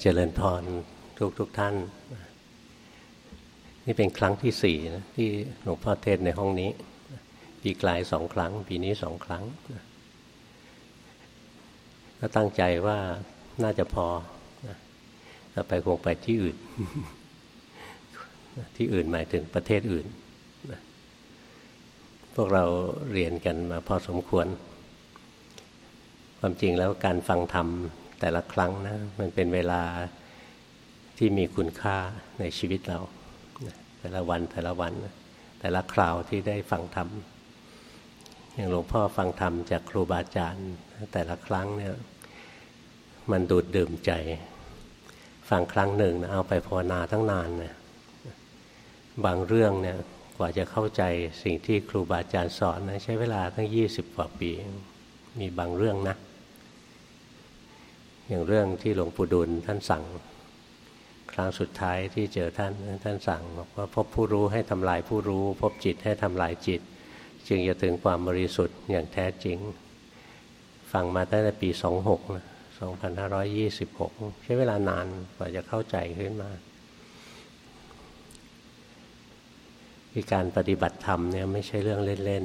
เจริญพรทุกทุกท่าน นี่เป็นครั้งที่สี่นะที่หลวงพ่อเทศในห้องนี้ ปีกลายสองครั้ง ปีนี้สองครั้งก็ตั้งใจว่าน่าจะพอถ้าไปคงไปที่อื่น ที่อื่นหมายถึงประเทศอื่น พวกเราเรียนกันมาพอสมควร ความจริงแล้วการฟังธรรม แต่ละครั้งนะมันเป็นเวลาที่มีคุณค่าในชีวิตเรา แต่ละวันแต่ละวัน แต่ละคราวที่ได้ฟังธรรมอย่างหลวงพ่อฟังธรรมจากครูบาอาจารย์ แต่ละครั้งเนี่ยมันดูดดื่มใจ ฟังครั้งหนึ่งนะเอาไปภาวนาทั้งนานนะบางเรื่องเนี่ยกว่าจะเข้าใจสิ่งที่ครูบาอาจารย์สอนนะใช้เวลาตั้งยี่สิบกว่าปี มีบางเรื่องนะ อย่างเรื่องที่หลวงปู่ดูลท่านสั่ง ครั้งสุดท้ายที่เจอท่านท่านสั่งบอกว่าพบผู้รู้ให้ทำลายผู้รู้ พบจิตให้ทำลายจิต จึงจะถึงความบริสุทธิ์อย่างแท้จริง ฟังมาตั้งแต่ปี 26นะ2526 ใช้เวลานานกว่าจะเข้าใจขึ้นมาการปฏิบัติธรรมเนี่ยไม่ใช่เรื่องเล่น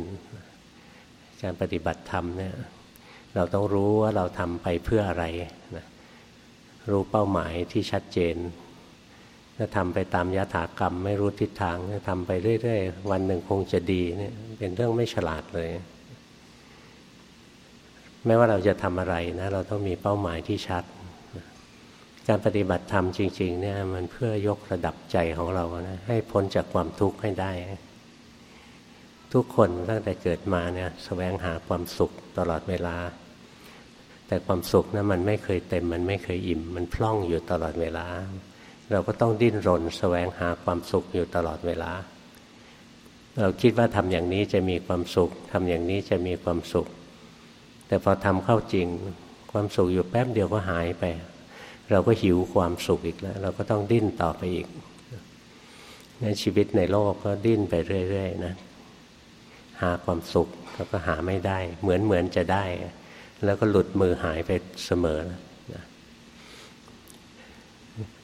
ๆ การปฏิบัติธรรมเนี่ย เราต้องรู้ว่าเราทำไปเพื่ออะไรนะรู้เป้าหมายที่ชัดเจน ถ้าทำไปตามยถากรรม ไม่รู้ทิศทางทำไปเรื่อยๆ วันหนึ่งคงจะดีเนี่ยเป็นเรื่องไม่ฉลาดเลย ไม่ว่าเราจะทำอะไรนะ เราต้องมีเป้าหมายที่ชัด การปฏิบัติธรรมจริง ๆ เนี่ยมันเพื่อยกระดับใจของเรานะให้พ้นจากความทุกข์ให้ได้ ทุกคนตั้งแต่เกิดมาเนี่ยสแสวงหาความสุขตลอดเวลา แต่ความสุขนะั้นมันไม่เคยเต็ม มันไม่เคยอิ่ม มันพล่องอยู่ตลอดเวลา เราก็ต้องดิ้นรนสแสวงหาความสุขอยู่ตลอดเวลา เราคิดว่าทำอย่างนี้จะมีความสุขทำอย่างนี้จะมีความสุข แต่พอทำเข้าจริง ความสุขอยู่แป๊บเดียวก็หายไป เราก็หิวความสุขอีกแล้ว เราก็ต้องดิ้นต่อไปอีกในชีวิตในโลกก็ดิ้นไปเรื่อยๆนะ หาความสุขแล้วก็หาไม่ได้ เหมือนเหมือนจะได้ แล้วก็หลุดมือหายไปเสมอนะ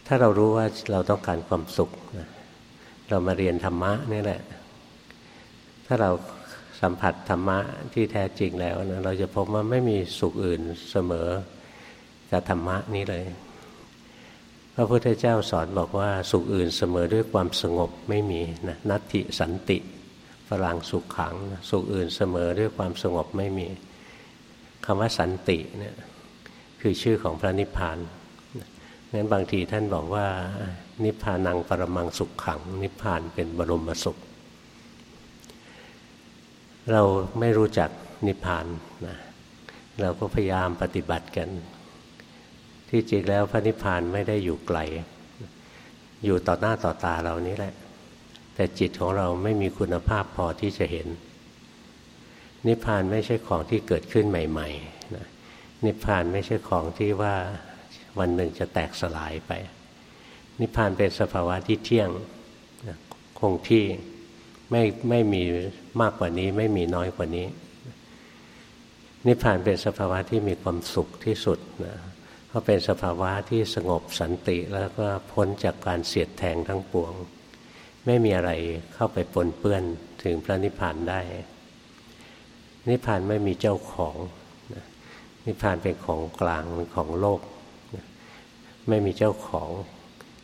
ถ้าเรารู้ว่าเราต้องการความสุขนะเรามาเรียนธรรมะนี่แหละ ถ้าเราสัมผัสธรรมะที่แท้จริงแล้วนะเราจะพบว่าไม่มีสุขอื่นเสมอกับธรรมะนี้เลย พระพุทธเจ้าสอนบอกว่าสุขอื่นเสมอด้วยความสงบไม่มีนะนัตติสันติ ฝรั่งสุขขัง สุขอื่นเสมอด้วยความสงบไม่มีคำว่าสันติเนี่ยคือชื่อของพระนิพพานงั้นบางทีท่านบอกว่า นิพพานังปรมังสุขขัง นิพพานเป็นบรมสุข เราไม่รู้จักนิพพานนะเราก็พยายามปฏิบัติกัน ที่จริงแล้วพระนิพพานไม่ได้อยู่ไกล อยู่ต่อหน้าต่อตาเรานี้แหละ แต่จิตของเราไม่มีคุณภาพพอที่จะเห็น นิพพานไม่ใช่ของที่เกิดขึ้นใหม่ๆนะนิพพานไม่ใช่ของที่ว่าวันหนึ่งจะแตกสลายไป นิพพานเป็นสภาวะที่เที่ยงนะคงที่ไม่ไม่มีมากกว่านี้ไม่มีน้อยกว่านี้ นิพพานเป็นสภาวะที่มีความสุขที่สุดนะเพราเป็นสภาวะที่สงบสันติแล้วก็พ้นจากการเสียดแทงทั้งปวง ไม่มีอะไรเข้าไปปนเปื้อนถึงพระนิพพานได้ นิพพานไม่มีเจ้าของ นิพพานเป็นของกลางเป็นของโลก ไม่มีเจ้าของ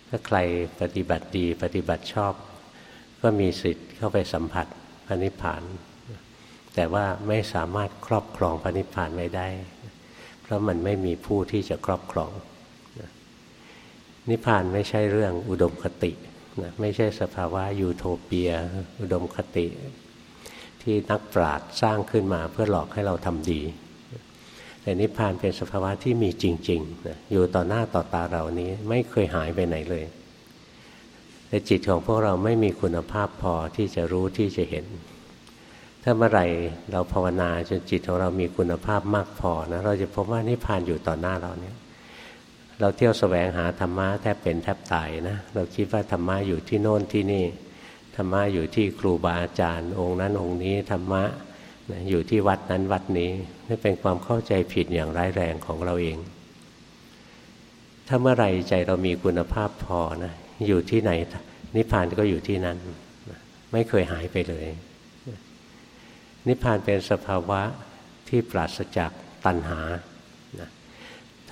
ถ้าใครปฏิบัติดีปฏิบัติชอบ ก็มีสิทธิ์เข้าไปสัมผัสพระนิพพาน แต่ว่าไม่สามารถครอบครองพระนิพพานไว้ได้ เพราะมันไม่มีผู้ที่จะครอบครอง นิพพานไม่ใช่เรื่องอุดมคติ นะไม่ใช่สภาวะยูโทเปีย อุดมคติ ที่นักปราชญ์สร้างขึ้นมาเพื่อหลอกให้เราทำดี แต่นิพพานเป็นสภาวะที่มีจริงๆนะอยู่ต่อหน้าต่อตาเรานี้ไม่เคยหายไปไหนเลย แต่จิตของพวกเราไม่มีคุณภาพพอที่จะรู้ที่จะเห็น ถ้าเมื่อไหร่เราภาวนาจนจิตของเรามีคุณภาพมากพอนะเราจะพบว่านิพพานอยู่ต่อหน้าเราเนี่ย เราเที่ยวสแสวงหาธรรมะแทบเป็นแทบตายนะ เราคิดว่าธรรมะอยู่ที่โน่นที่นี่ ธรรมะอยู่ที่ครูบาอาจารย์ องค์นั้นองค์นี้ธรรมะอยู่ที่วัดนั้นวัดนี้นี่เป็นความเข้าใจผิดอย่างร้ายแรงของเราเอง ถ้าเมื่อไรใจเรามีคุณภาพพอนะอยู่ที่ไหนนิพพานก็อยู่ที่นั้น ไม่เคยหายไปเลย นิพพานเป็นสภาวะที่ปราศจากตัณหา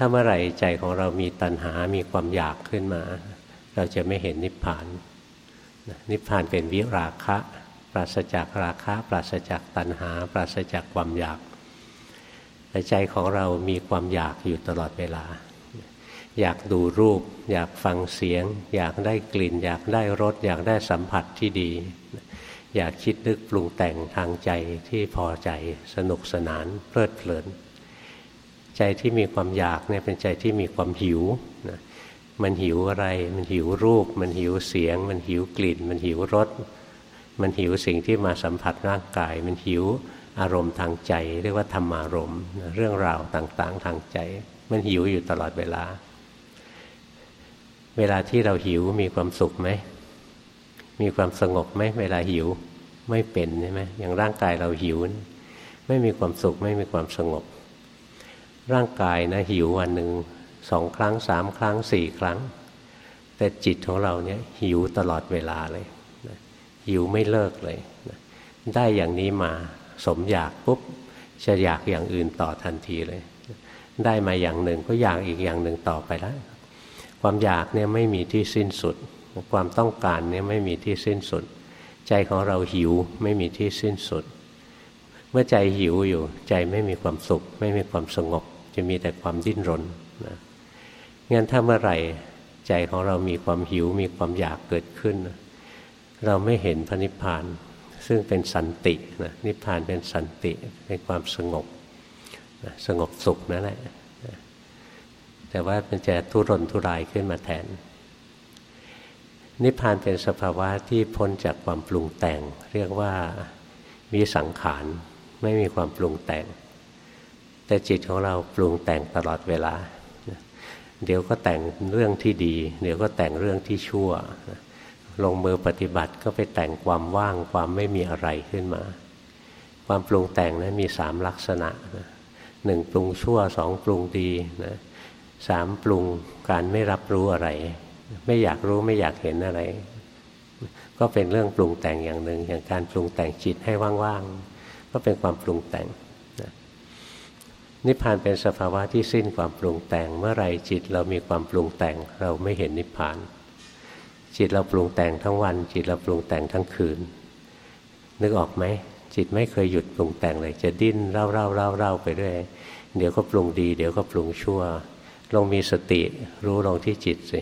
ถ้าเมื่อไหร่ใจของเรามีตัณหา มีความอยากขึ้นมา เราจะไม่เห็นนิพพาน นิพพานเป็นวิราคะ ปราศจากราคะ ปราศจากตัณหา ปราศจากความอยาก แต่ใจของเรามีความอยากอยู่ตลอดเวลา อยากดูรูป อยากฟังเสียง อยากได้กลิ่น อยากได้รส อยากได้สัมผัสที่ดี อยากคิดนึกปรุงแต่งทางใจที่พอใจ สนุกสนานเพลิดเพลิน ใจที่มีความอยากเนี่ยเป็นใจที่มีความหิวนะมันหิวอะไร มันหิวรูป มันหิวเสียง มันหิวกลิ่น มันหิวรส มันหิวสิ่งที่มาสัมผัสร่างกาย มันหิวอารมณ์ทางใจ เรียกว่าธรรมารมณ์ เรื่องราวต่างๆทางใจ มันหิวอยู่ตลอดเวลา เวลาที่เราหิวมีความสุขไหม มีความสงบไหมเวลาหิวไม่เป็นใช่ไหมอย่างร่างกายเราหิว ไม่มีความสุขไม่มีความสงบ ร่างกายนะหิววันหนึ่งสองครั้งสามครั้งสี่ครั้ง แต่จิตของเราเนี่ยหิวตลอดเวลาเลยหิวไม่เลิกเลยได้อย่างนี้มาสมอยากปุ๊บจะอยากอย่างอื่นต่อทันทีเลยได้มาอย่างหนึ่งก็อยากอีกอย่างหนึ่งต่อไปแล้วความอยากเนี่ยไม่มีที่สิ้นสุด ความต้องการเนี่ยไม่มีที่สิ้นสุด ใจของเราหิวไม่มีที่สิ้นสุด เมื่อใจหิวอยู่ใจไม่มีความสุข ไม่มีความสงบ จะมีแต่ความดิ้นรนนะงั้นถ้าเมื่อไหร่ใจของเรามีความหิวมีความอยากเกิดขึ้น เราไม่เห็นพระนิพพาน ซึ่งเป็นสันตินะนิพพานเป็นสันติเป็นความสงบนะสงบสุขนั่นแหละแต่ว่ามันจะทุรนทุรายขึ้นมาแทน นิพพานเป็นสภาวะที่พ้นจากความปรุงแต่ง เรียกว่ามีสังขารไม่มีความปรุงแต่ง แต่จิตของเราปรุงแต่งตลอดเวลา เดี๋ยวก็แต่งเรื่องที่ดี เดี๋ยวก็แต่งเรื่องที่ชั่ว ลงมือปฏิบัติก็ไปแต่งความว่างความไม่มีอะไรขึ้นมา ความปรุงแต่งนั้นมีสามลักษณะหนึ่งปรุงชั่วสองปรุงดีนะสามปรุงการไม่รับรู้อะไร ไม่อยากรู้ไม่อยากเห็นอะไร ก็เป็นเรื่องปรุงแต่งอย่างหนึ่งอย่างการปรุงแต่งจิตให้ว่างๆก็เป็นความปรุงแต่ง นิพพานเป็นสภาวะที่สิ้นความปรุงแต่ง เมื่อไรจิตเรามีความปรุงแต่ง เราไม่เห็นนิพพาน จิตเราปรุงแต่งทั้งวัน จิตเราปรุงแต่งทั้งคืน นึกออกไหมจิตไม่เคยหยุดปรุงแต่งเลยจะดิ้นเล่าเล่าเล่าเล่าไปเรื่อยเดี๋ยวก็ปรุงดี เดี๋ยวก็ปรุงชั่ว ลงมีสติรู้ลงที่จิตสิ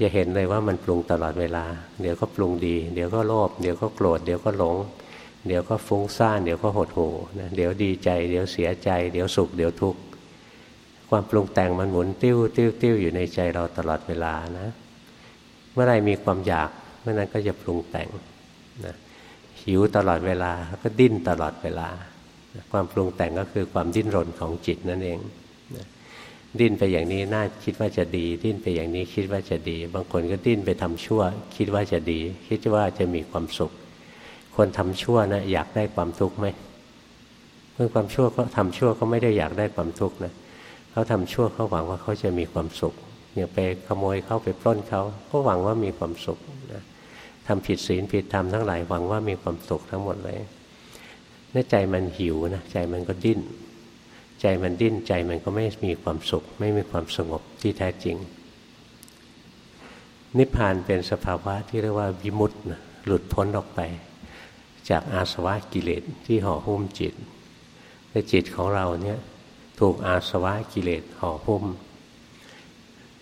จะเห็นเลยว่ามันปรุงตลอดเวลา เดี๋ยวก็ปรุงดี เดี๋ยวก็โลภเดี๋ยวก็โกรธเดี๋ยวก็หลง เดี๋ยวก็ฟุ้งซ่านเดี๋ยวก็หดหู่นะเดี๋ยวดีใจ เดี๋ยวเสียใจ เดี๋ยวสุข เดี๋ยวทุกข์ความปรุงแต่งมันหมุนติ้วติ้วติ้วอยู่ในใจเราตลอดเวลานะ เมื่อไรมีความอยากเมื่อนั้นก็จะปรุงแต่งนะหิวตลอดเวลาแล้วก็ดิ้นตลอดเวลา ความปรุงแต่งก็คือความดิ้นรนของจิตนั่นเองดิ้นไปอย่างนี้น่าคิดว่าจะดี ดิ้นไปอย่างนี้คิดว่าจะดี บางคนก็ดิ้นไปทำชั่ว คิดว่าจะดี คิดว่าจะมีความสุข คนทำชั่วนะอยากได้ความทุกข์ไหมเมื่อความชั่วเขาทาชั่วเขาไม่ได้อยากได้ความทุกข์นะเขาทำชั่วเขาหวังว่าเขาจะมีความสุขอย่างไปขโมยเขาไปปล้นเขาก็หวังว่ามีความสุขนะทำผิดศีลผิดธรรมทั้งหลายหวังว่ามีความสุขทั้งหมดเลยในใจมันหิวนะใจมันก็ดิ้น ใจมันดิ้นใจมันก็ไม่มีความสุข ไม่มีความสงบที่แท้จริง นิพพานเป็นสภาวะที่เรียกว่าวิมุตต์หลุดพ้นออกไป จากอาสวะกิเลสที่ห่อหุ้มจิตแต่จิตของเราเนี่ยถูกอาสวะกิเลสห่อหุ้ม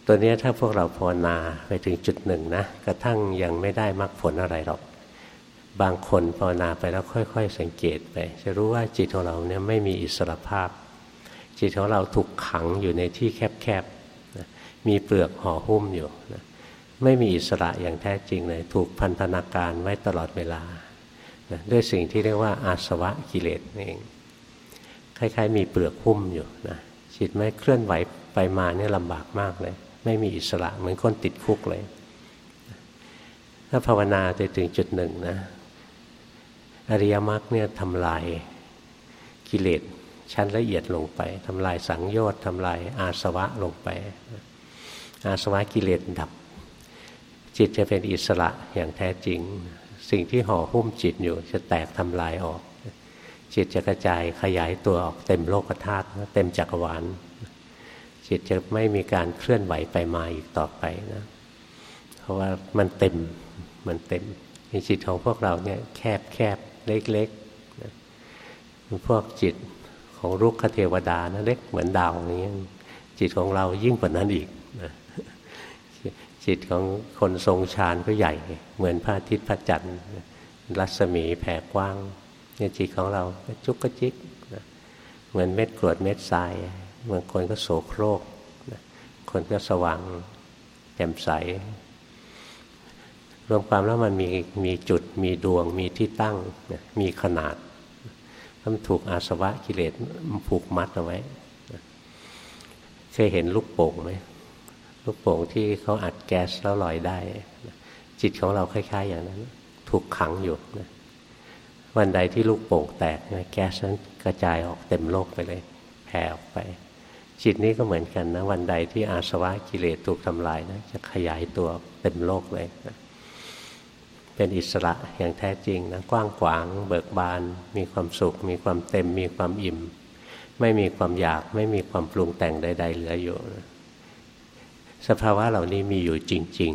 ตัวนี้ถ้าพวกเราภาวนาไปถึงจุดหนึ่งนะกระทั่งยังไม่ได้มรรคผลอะไรหรอก บางคนภาวนาไปแล้วค่อย ๆ สังเกตไป จะรู้ว่าจิตของเราเนี่ยไม่มีอิสระภาพ จิตของเราถูกขังอยู่ในที่แคบๆนะมีเปลือกห่อหุ้มอยู่นะไม่มีอิสระอย่างแท้จริงเลย ถูกพันธนาการไว้ตลอดเวลา นะด้วยสิ่งที่เรียกว่าอาสวะกิเลสเอง คล้ายๆ มีเปลือกหุ้มอยู่นะจิตไม่เคลื่อนไหวไปมาเนี่ยลำบากมากเลย ไม่มีอิสระเหมือนคนติดคุกเลย ถ้าภาวนาจะถึงจุดหนึ่งนะอริยมรรคเนี่ยทำลายกิเลสชั้นละเอียดลงไปทำลายสังโยชน์ทำลายอาสวะลงไป อาสวะกิเลสดับ จิตจะเป็นอิสระอย่างแท้จริง สิ่งที่ห่อหุ้มจิตอยู่จะแตกทำลายออก จิตจะกระจายขยายตัวออกเต็มโลกธาตุเต็มจักรวาลจิตจะไม่มีการเคลื่อนไหวไปมาอีกต่อไปนะเพราะว่ามันเต็มมันเต็มในจิตของพวกเราเนี่ยแคบแคบเล็กๆนะพวกจิตของรุกขเทวดานะเล็กเหมือนดาวอย่างเงี้ยจิตของเรายิ่งกว่านั้นอีก จิตของคนทรงฌานก็ใหญ่ เหมือนพระอาทิตย์พระจันทร์รัศมีแผ่กว้างเนี่ยจิตของเราจุกกระจิกนะเหมือนเม็ดกรวดเม็ดทรายบางคนก็โสโครกนะคนก็สว่างแจ่มใส รวมความแล้วมันมีมีจุดมีดวงมีที่ตั้งมีขนาดมันถูกอาสวะกิเลสผูกมัดเอาไว้เคยเห็นลูกโป่งไหม ลูกโป่งที่เขาอัดแก๊สแล้วลอยได้ จิตของเราคล้าย ๆ อย่างนั้น ถูกขังอยู่นะวันใดที่ลูกโป่งแตกนะแก๊สนั้นกระจายออกเต็มโลกไปเลยแผ่ออกไป จิตนี้ก็เหมือนกันนะ วันใดที่อาสวะกิเลสถูกทำลายนะจะขยายตัวเต็มโลกเลยนะเป็นอิสระอย่างแท้จริงนะกว้างขวาง เบิกบาน มีความสุข มีความเต็ม มีความอิ่ม ไม่มีความอยากไม่มีความปรุงแต่งใด ๆ เหลืออยู่นะ สภาวะเหล่านี้มีอยู่จริง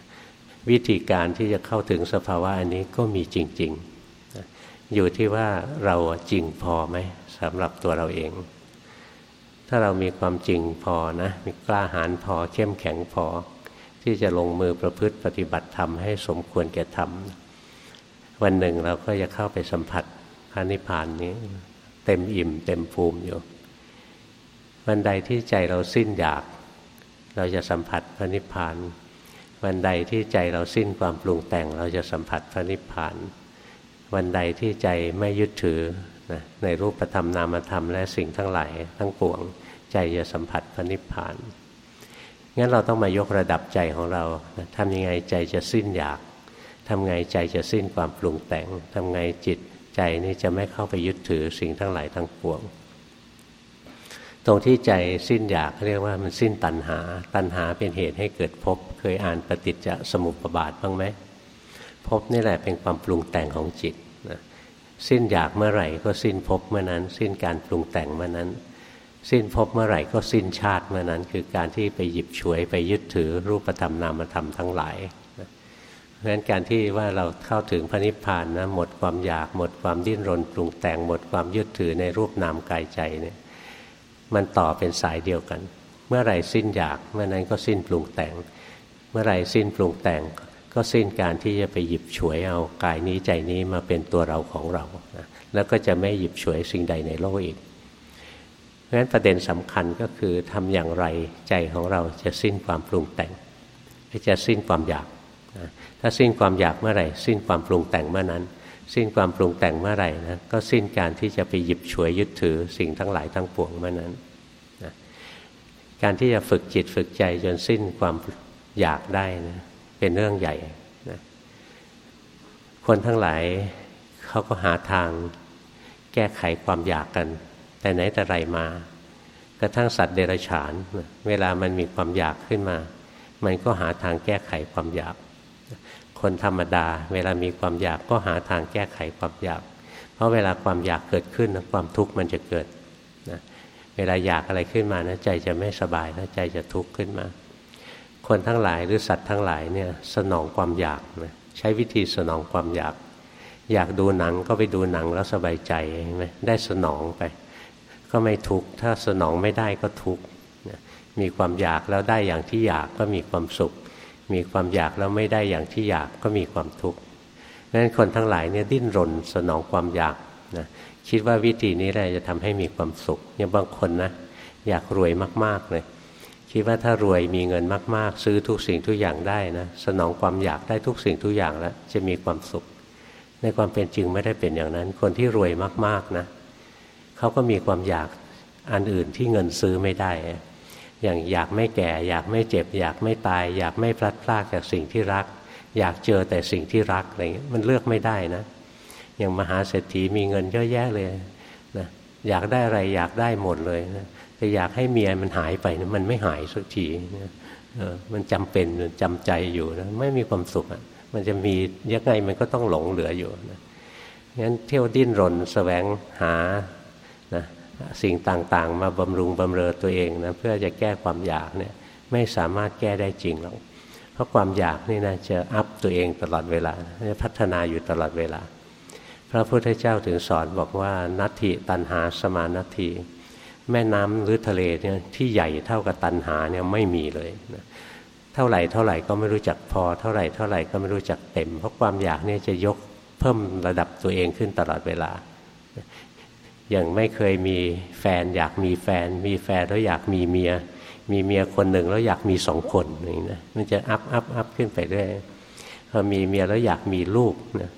ๆ วิธีการที่จะเข้าถึงสภาวะอันนี้ก็มีจริง ๆ อยู่ที่ว่าเราจริงพอไหมสำหรับตัวเราเอง ถ้าเรามีความจริงพอนะมีกล้าหาญพอเข้มแข็งพอ ที่จะลงมือประพฤติปฏิบัติธรรมให้สมควรแก่ธรรมวันหนึ่งเราก็จะเข้าไปสัมผัสพระนิพพานนี้ เต็มอิ่มเต็มภูมิอยู่วันใดที่ใจเราสิ้นอยาก เราจะสัมผัสพระนิพพาน วันใดที่ใจเราสิ้นความปรุงแต่ง เราจะสัมผัสพระนิพพาน วันใดที่ใจไม่ยึดถือนะในรูปธรรมนามธรรมและสิ่งทั้งหลายทั้งปวง ใจจะสัมผัสพระนิพพานงั้นเราต้องมายกระดับใจของเราทำยังไงใจจะสิ้นอยากทำไงใจจะสิ้นความปรุงแต่งทำไงจิตใจนี้จะไม่เข้าไปยึดถือสิ่งทั้งหลายทั้งปวง ตรงที่ใจสิ้นอยากเรียกว่ามันสิ้นตัณหา ตัณหาเป็นเหตุให้เกิดภพเคยอ่านปฏิจจสมุปบาทบ้างไหมภพนี่แหละเป็นความปรุงแต่งของจิตนะสิ้นอยากเมื่อไหร่ก็สิ้นภพเมื่อนั้น สิ้นการปรุงแต่งเมื่อนั้น สิ้นภพเมื่อไหร่ก็สิ้นชาติเมื่อนั้น คือการที่ไปหยิบฉวยไปยึดถือรูปธรรมนามธรรมทั้งหลายเพราะฉะนั้นการที่ว่าเราเข้าถึงพระนิพพานนะหมดความอยากหมดความดิ้นรนปรุงแต่งหมดความยึดถือในรูปนามกายใจเนี่ย มันต่อเป็นสายเดียวกัน เมื่อไรสิ้นอยากเมื่อนั้นก็สิ้นปรุงแต่ง เมื่อไรสิ้นปรุงแต่ง ก็สิ้นการที่จะไปหยิบฉวยเอากายนี้ใจนี้มาเป็นตัวเราของเรานะแล้วก็จะไม่หยิบฉวยสิ่งใดในโลกอีกเพราะฉะนั้นประเด็นสำคัญก็คือทำอย่างไรใจของเราจะสิ้นความปรุงแต่งจะสิ้นความอยากนะถ้าสิ้นความอยากเมื่อไหร่ สิ้นความปรุงแต่งเมื่อนั้น สิ้นความปรุงแต่งเมื่อไหร่นะก็สิ้นการที่จะไปหยิบฉวยยึดถือสิ่งทั้งหลายทั้งปวงเมื่อนั้นนะการที่จะฝึกจิตฝึกใจจนสิ้นความอยากได้นะเป็นเรื่องใหญ่นะคนทั้งหลายเขาก็หาทางแก้ไขความอยากกัน แต่ไหนแต่ไรมากระทั่งสัตว์เดรัจฉาน เวลามันมีความอยากขึ้นมา มันก็หาทางแก้ไขความอยาก คนธรรมดา เวลามีความอยากก็หาทางแก้ไขความอยาก เพราะเวลาความอยากเกิดขึ้นความทุกข์มันจะเกิดนะเวลาอยากอะไรขึ้นมานะใจจะไม่สบายแล้วใจจะทุกข์ขึ้นมา คนทั้งหลายหรือสัตว์ทั้งหลายเนี่ยสนองความอยากนะใช้วิธีสนองความอยาก อยากดูหนังก็ไปดูหนังแล้วสบายใจใช่ไหมได้สนองไป ก็ไม่ทุกข์ถ้าสนองไม่ได้ก็ทุกข์มีความอยากแล้วได้อย่างที่อยากก็มีความสุข มีความอยากแล้วไม่ได้อย่างที่อยากก็มีความทุกข์นั้นคนทั้งหลายเนี่ยดิ้นรนสนองความอยากนะคิดว่าวิธีนี้แหละจะทำให้มีความสุขอย่างบางคนนะอยากรวยมากๆเลยคิดว่าถ้ารวยมีเงินมาก ๆ ซื้อทุกสิ่งทุกอย่างได้นะสนองความอยากได้ทุกสิ่งทุกอย่างแล้วจะมีความสุข ในความเป็นจริงไม่ได้เป็นอย่างนั้น คนที่รวยมากๆนะเขาก็มีความอยากอันอื่นที่เงินซื้อไม่ได้ อย่างอยากไม่แก่ อยากไม่เจ็บ อยากไม่ตาย อยากไม่พลัดพรากจากสิ่งที่รัก อยากเจอแต่สิ่งที่รักอะไรเงี้ยมันเลือกไม่ได้นะ อย่างมหาเศรษฐีมีเงินเยอะแยะเลยนะอยากได้อะไรอยากได้หมดเลยนะแต่อยากให้เมียมันหายไปนะมันไม่หายสักทีนะมันจำเป็นจำใจอยู่นะไม่มีความสุขอะมันจะมียังไงมันก็ต้องหลงเหลืออยู่นะงั้นเที่ยวดิ้นรนสแสวงหา สิ่งต่างๆ มาบำรุงบำเรอตัวเองนะเพื่อจะแก้ความอยากเนี่ยไม่สามารถแก้ได้จริงหรอกเพราะความอยากนี่นะจะอัพตัวเองตลอดเวลาจะพัฒนาอยู่ตลอดเวลา พระพุทธเจ้าถึงสอนบอกว่านัตถิตันหาสมานัตถิแม่น้ำหรือทะเลเนี่ยที่ใหญ่เท่ากับตันหาเนี่ยไม่มีเลยนะเท่าไหร่เท่าไหร่ก็ไม่รู้จักพอ เท่าไหร่เท่าไหร่ก็ไม่รู้จักเต็ม เพราะความอยากเนี่ยจะยกเพิ่มระดับตัวเองขึ้นตลอดเวลา อย่างไม่เคยมีแฟน อยากมีแฟน มีแฟนแล้วอยากมีเมีย มีเมียคนหนึ่งแล้วอยากมีสองคนอย่างนี้นะมันจะอัพอัพอัพขึ้นไปเรื่อยพอมีเมียแล้วอยากมีลูกนะ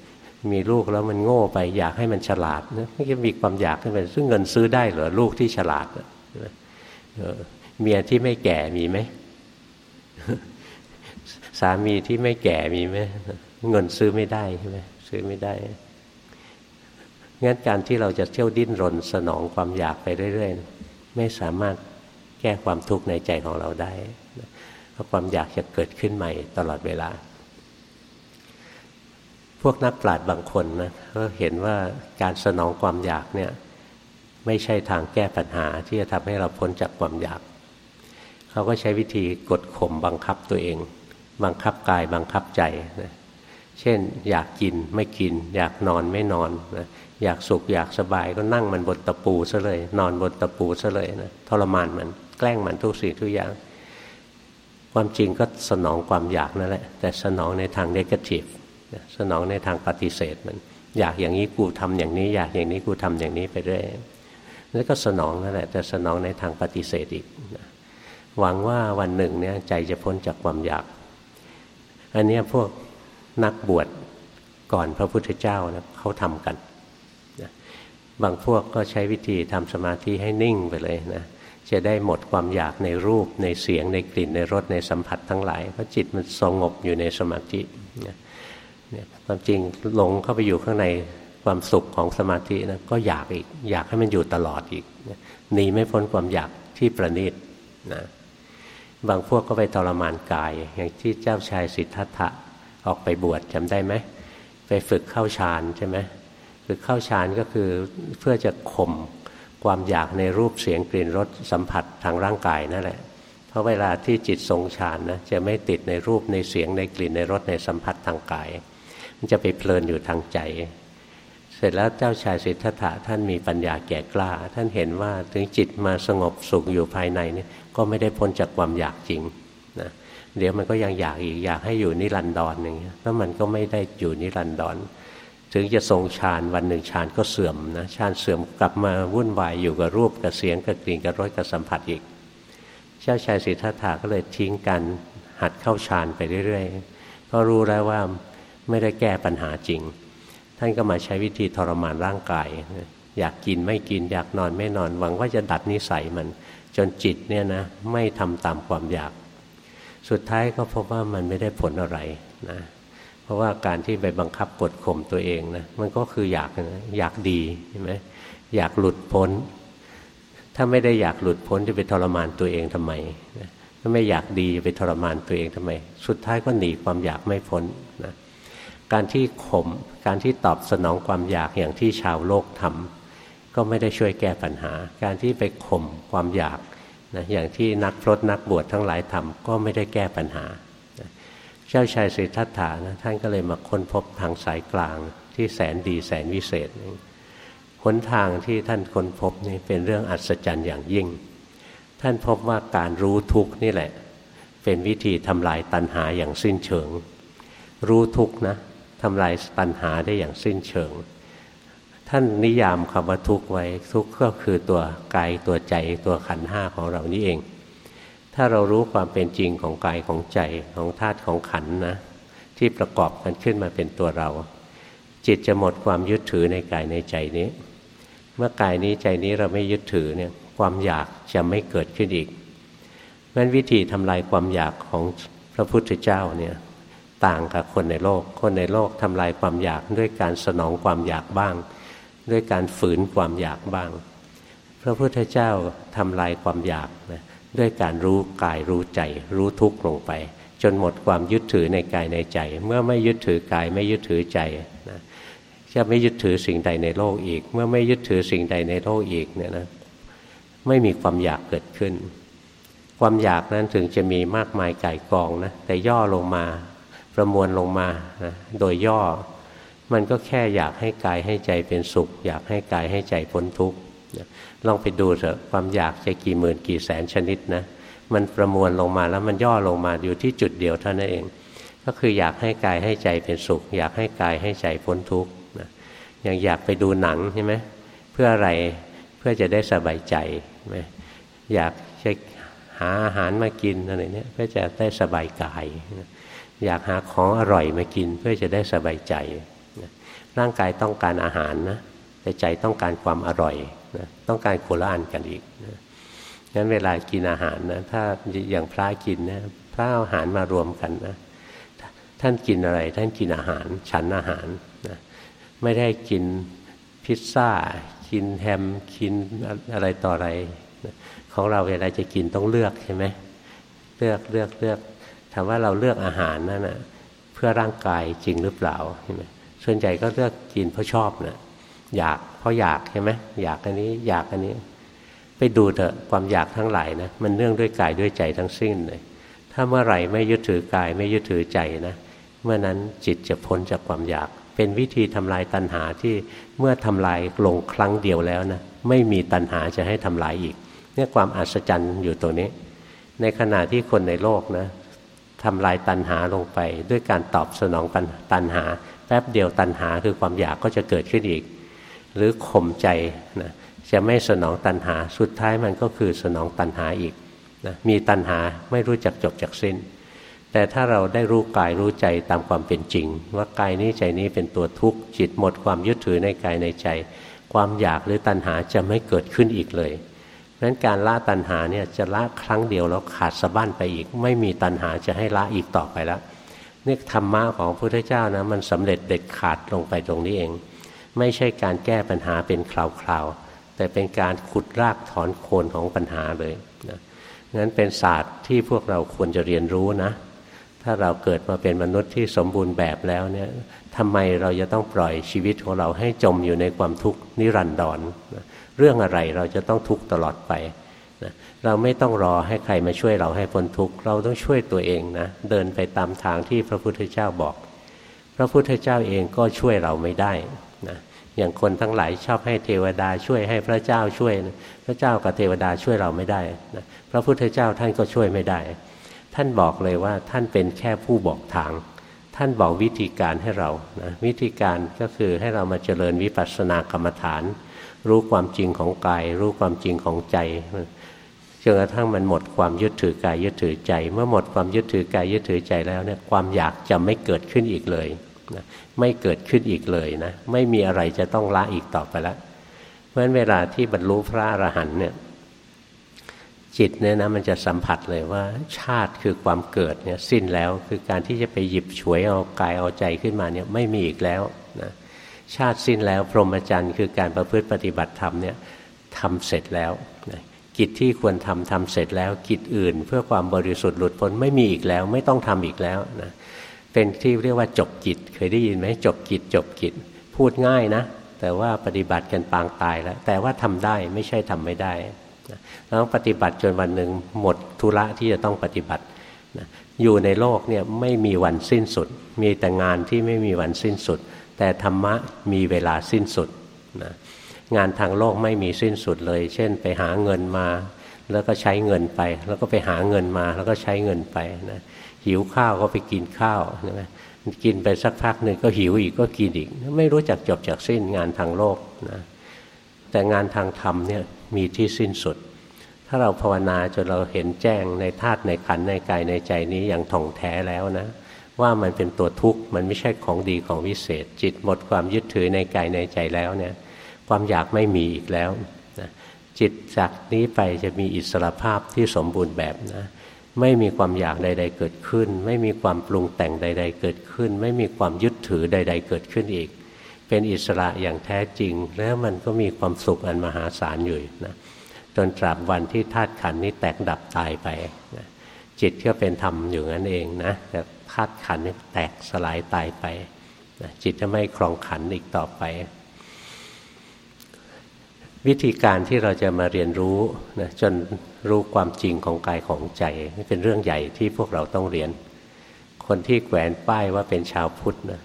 มีลูกแล้วมันโง่ไปอยากให้มันฉลาดนะมันจะมีความอยากขึ้นไปซึ่งเงินซื้อได้เหรอลูกที่ฉลาดเมียที่ไม่แก่มีไหมสามีที่ไม่แก่มีไหมเงินซื้อไม่ได้ใช่ไหมซื้อไม่ได้ งั้นการที่เราจะเที่ยวดิ้นรนสนองความอยากไปเรื่อยๆ ไม่สามารถแก้ความทุกข์ในใจของเราได้ เพราะความอยากจะเกิดขึ้นใหม่ตลอดเวลา พวกนักปราชญ์บางคนนะก็เห็นว่าการสนองความอยากเนี่ยไม่ใช่ทางแก้ปัญหาที่จะทำให้เราพ้นจากความอยาก เขาก็ใช้วิธีกดข่มบังคับตัวเอง บังคับกายบังคับใจนะเช่น อยากกินไม่กิน อยากนอนไม่นอนนะ อยากสุขอยากสบายก็นั่งมันบนตะปูซะเลย นอนบนตะปูซะเลยนะทรมานมันแกล้งมันทุกสิ่งทุกอย่าง ความจริงก็สนองความอยากนั่นแหละ แต่สนองในทางเนกาทีฟสนองในทางปฏิเสธมัน อยากอย่างนี้กูทำอย่างนี้ อยากอย่างนี้กูทำอย่างนี้ไปเรื่อยแล้วก็สนองนั่นแหละ แต่สนองในทางปฏิเสธอีกนะหวังว่าวันหนึ่งเนี่ยใจจะพ้นจากความอยาก อันนี้พวกนักบวชก่อนพระพุทธเจ้านะเขาทำกัน บางพวกก็ใช้วิธีทำสมาธิให้นิ่งไปเลยนะจะได้หมดความอยากในรูปในเสียงในกลิ่นในรสในสัมผัสทั้งหลายเพราะจิตมันสงบอยู่ในสมาธิเนี่ยความจริงหลงเข้าไปอยู่ข้างในความสุขของสมาธินะก็อยากอีก อยากให้มันอยู่ตลอดอีกหนีไม่พ้นความอยากที่ประณีตนะบางพวกก็ไปทรมานกาย อย่างที่เจ้าชายสิทธัตถะออกไปบวชจำได้ไหมไปฝึกเข้าฌานใช่ไหม ฝึกเข้าฌานก็คือเพื่อจะข่มความอยากในรูปเสียงกลิ่นรสสัมผัสทางร่างกายนั่นแหละ เพราะเวลาที่จิตทรงฌานนะจะไม่ติดในรูปในเสียงในกลิ่นในรสในสัมผัสทางกาย มันจะไปเพลินอยู่ทางใจ เสร็จแล้วเจ้าชายสิทธัตถะท่านมีปัญญาแก่กล้า ท่านเห็นว่าถึงจิตมาสงบสุขอยู่ภายในนี่ก็ไม่ได้พ้นจากความอยากจริงนะเดี๋ยวมันก็ยังอยากอีกอยากให้อยู่นิรันดรอย่างเงี้ยแล้วมันก็ไม่ได้อยู่นิรันดร ถึงจะทรงฌานวันหนึ่งฌานก็เสื่อมนะฌานเสื่อมกลับมาวุ่นวายอยู่กับรูปกับเสียงกับกลิ่นกับรสกับสัมผัสอีก เจ้าชายสิทธัตถะก็เลยทิ้งกันหัดเข้าฌานไปเรื่อยๆก็รู้แล้วว่าไม่ได้แก้ปัญหาจริง ท่านก็มาใช้วิธีทรมานร่างกาย อยากกินไม่กินอยากนอนไม่นอนหวังว่าจะดัดนิสัยมัน จนจิตเนี่ยนะไม่ทำตามความอยาก สุดท้ายก็พบว่ามันไม่ได้ผลอะไรนะ ราะว่าการที่ไปบังคับกดข่มตัวเองนะมันก็คืออยากนะอยากดีใช่ไหมอยากหลุดพ้น ถ้าไม่ได้อยากหลุดพ้นจะไปทรมานตัวเองทำไมถ้าไม่อยากดีจะไปทรมานตัวเองทำไม สุดท้ายก็หนีความอยากไม่พ้นนะการที่ข่มการที่ตอบสนองความอยากอย่างที่ชาวโลกทำก็ไม่ได้ช่วยแก้ปัญหา การที่ไปข่มความอยากนะอย่างที่นักพรตนักบวชทั้งหลายทำก็ไม่ได้แก้ปัญหา เจ้าชายสิทธัตถานะท่านก็เลยมาค้นพบทางสายกลางที่แสนดีแสนวิเศษหนทางที่ท่านค้นพบนี่เป็นเรื่องอัศจรรย์อย่างยิ่ง ท่านพบว่าการรู้ทุกนี่แหละ เป็นวิธีทำลายตัณหาอย่างสิ้นเชิง รู้ทุกนะทำลายตัณหาได้อย่างสิ้นเชิง ท่านนิยามคำว่าทุกไว้ทุกก็คือตัวกายตัวใจตัวขันห้าของเรานี่เอง ถ้าเรารู้ความเป็นจริงของกายของใจของธาตุของขันนะที่ประกอบกันขึ้นมาเป็นตัวเรา จิตจะหมดความยึดถือในกายในใจนี้ เมื่อกายนี้ใจนี้เราไม่ยึดถือเนี่ยความอยากจะไม่เกิดขึ้นอีกนั้นวิธีทำลายความอยากของพระพุทธเจ้าเนี่ยต่างกับคนในโลก คนในโลกทำลายความอยากด้วยการสนองความอยากบ้าง ด้วยการฝืนความอยากบ้างพพระพุทธเจ้าทำลายความอยากนะ ด้วยการรู้กายรู้ใจ รู้ทุกข์ลงไป จนหมดความยึดถือในกายในใจ เมื่อไม่ยึดถือกายไม่ยึดถือใจนะจะไม่ยึดถือสิ่งใดในโลกอีก เมื่อไม่ยึดถือสิ่งใดในโลกอีกเนี่ยนะไม่มีความอยากเกิดขึ้น ความอยากนั้นถึงจะมีมากมายก่ายกองนะแต่ย่อลงมาประมวลลงมานะโดยย่อ มันก็แค่อยากให้กายให้ใจเป็นสุข อยากให้กายให้ใจพ้นทุกข์ ลองไปดูเถอะความอยากจะกี่หมื่นกี่แสนชนิดนะมันประมวลลงมาแล้วมันย่อลงมาอยู่ที่จุดเดียวเท่านั้นเอง ก็คืออยากให้กายให้ใจเป็นสุข อยากให้กายให้ใจพ้นทุกข์อย่างอยากไปดูหนังใช่ไหมเพื่ออะไรเพื่อจะได้สบายใจไหมอยากจะหาอาหารมากินอะไรเนี้ยเพื่อจะได้สบายกายอยากหาของอร่อยมากินเพื่อจะได้สบายใจร่างกายต้องการอาหารนะแต่ใจต้องการความอร่อย นะต้องการโคละอันกันอีกนะงั้นเวลากินอาหารนะถ้าอย่างพระกินนะพระอาหารมารวมกันนะท่านกินอะไร ท่านกินอาหาร ฉันอาหารนะไม่ได้กินพิซซ่า กินแฮมกินอะไรต่ออะไรนะของเราเวลาจะกินต้องเลือกใช่ไหมเลือกเลือกเลือกถามว่าเราเลือกอาหารนั่นนะเพื่อร่างกายจริงหรือเปล่าใช่ไหมส่วนใหญ่ก็เลือกกินเพราะชอบนะ อยากเพราะอยากใช่ไหมอยากอันนี้อยากอันนี้ ไปดูเถอะความอยากทั้งหลายนะมันเนื่องด้วยกายด้วยใจทั้งสิ้นเลย ถ้าเมื่อไหร่ไม่ยึดถือกายไม่ยึดถือใจนะเมื่อนั้นจิตจะพ้นจากความอยาก เป็นวิธีทำลายตัณหาที่เมื่อทำลายลงครั้งเดียวแล้วนะไม่มีตัณหาจะให้ทำลายอีกเนี่ยความอัศจรรย์อยู่ตรงนี้ ในขณะที่คนในโลกนะทำลายตัณหาลงไป ด้วยการตอบสนองตัณหา แป๊บเดียวตัณหาคือความอยากก็จะเกิดขึ้นอีก หรือข่มใจนะจะไม่สนองตัณหาสุดท้ายมันก็คือสนองตัณหาอีกนะมีตัณหาไม่รู้จักจบจากสิ้น แต่ถ้าเราได้รู้กายรู้ใจตามความเป็นจริง ว่ากายนี้ใจนี้เป็นตัวทุกข์จิตหมดความยึดถือในกายในใจ ความอยากหรือตัณหาจะไม่เกิดขึ้นอีกเลยนั้นการละตัณหาเนี่ยจะละครั้งเดียวแล้วขาดสะบั้นไปอีก ไม่มีตัณหาจะให้ละอีกต่อไปแล้วนี่ธรรมะของพระพุทธเจ้านะมันสำเร็จเด็ดขาดลงไปตรงนี้เอง ไม่ใช่การแก้ปัญหาเป็นคราวๆ แต่เป็นการขุดรากถอนโคนของปัญหาเลยนะงั้นเป็นศาสตร์ที่พวกเราควรจะเรียนรู้นะ ถ้าเราเกิดมาเป็นมนุษย์ที่สมบูรณ์แบบแล้วเนี่ยทำไมเราจะต้องปล่อยชีวิตของเราให้จมอยู่ในความทุกข์นิรันดรนะเรื่องอะไรเราจะต้องทุกข์ตลอดไปนะเราไม่ต้องรอให้ใครมาช่วยเราให้พ้นทุกข์ เราต้องช่วยตัวเองนะ เดินไปตามทางที่พระพุทธเจ้าบอก พระพุทธเจ้าเองก็ช่วยเราไม่ได้ อย่างคนทั้งหลายชอบให้เทวดาช่วยให้พระเจ้าช่วยนะพระเจ้ากับเทวดาช่วยเราไม่ได้นะพระพุทธเจ้าท่านก็ช่วยไม่ได้ ท่านบอกเลยว่าท่านเป็นแค่ผู้บอกทาง ท่านบอกวิธีการให้เรานะวิธีการก็คือให้เรามาเจริญวิปัสสนากรรมฐาน รู้ความจริงของกาย รู้ความจริงของใจจนกระทั่งมันหมดความยึดถือกายยึดถือใจ เมื่อหมดความยึดถือกายยึดถือใจแล้วเนี่ยความอยากจะไม่เกิดขึ้นอีกเลย นะไม่เกิดขึ้นอีกเลยนะไม่มีอะไรจะต้องละอีกต่อไปแล้วเพราะฉะนั้นเวลาที่บรรลุพระอรหันต์เนี่ยจิตเนี่ยนะมันจะสัมผัสเลยว่าชาติคือความเกิดเนี่ยสิ้นแล้วคือการที่จะไปหยิบฉวยเอากายเอาใจขึ้นมาเนี่ยไม่มีอีกแล้วนะชาติสิ้นแล้วพรหมจรรย์คือการประพฤติปฏิบัติธรรมเนี่ยทำเสร็จแล้วกิจที่ควรทำทำเสร็จแล้วกิจอื่น เพื่อความบริสุทธิ์หลุดพ้นไม่มีอีกแล้ว ไม่ต้องทำอีกแล้วนะ เป็นที่เรียกว่าจบกิจ เคยได้ยินไหมจบกิจจบกิจ พูดง่ายนะ แต่ว่าปฏิบัติกันปางตายแล้ว แต่ว่าทำได้ไม่ใช่ทำไม่ได้แล้วปฏิบัติจนวันหนึ่งหมดธุระที่จะต้องปฏิบัติอยู่ในโลกเนี่ยไม่มีวันสิ้นสุด มีแต่งานที่ไม่มีวันสิ้นสุด แต่ธรรมะมีเวลาสิ้นสุดนะงานทางโลกไม่มีสิ้นสุดเลย เช่นไปหาเงินมา แล้วก็ใช้เงินไป แล้วก็ไปหาเงินมา แล้วก็ใช้เงินไปนะ หิวข้าวก็ไปกินข้าวนะกินไปสักพักหนึ่งก็หิวอีกก็กินอีก ไม่รู้จักจบจากสิ้นงานทางโลกนะแต่งานทางธรรมเนี่ยมีที่สิ้นสุด ถ้าเราภาวนาจนเราเห็นแจ้งในธาตุในขันในกายในใจนี้อย่างท่องแท้แล้วนะ ว่ามันเป็นตัวทุกข์มันไม่ใช่ของดีของวิเศษ จิตหมดความยึดถือในกายในใจแล้วเนี่ยความอยากไม่มีอีกแล้วนะจิตจากนี้ไปจะมีอิสระภาพที่สมบูรณ์แบบนะ ไม่มีความอยากใด ๆ เกิดขึ้น ไม่มีความปรุงแต่งใด ๆ เกิดขึ้น ไม่มีความยึดถือใด ๆ เกิดขึ้นอีก เป็นอิสระอย่างแท้จริง แล้วมันก็มีความสุขอันมหาศาลอยู่นะจนตราบวันที่ธาตุขันนี้แตกดับตายไปนะจิตก็เป็นธรรมอยู่นั่นเองนะแต่ธาตุขันนี้แตกสลายตายไปนะจิตจะไม่ครองขันอีกต่อไป วิธีการที่เราจะมาเรียนรู้นะจนรู้ความจริงของกายของใจนี่เป็นเรื่องใหญ่ที่พวกเราต้องเรียน คนที่แขวนป้ายว่าเป็นชาวพุทธนะ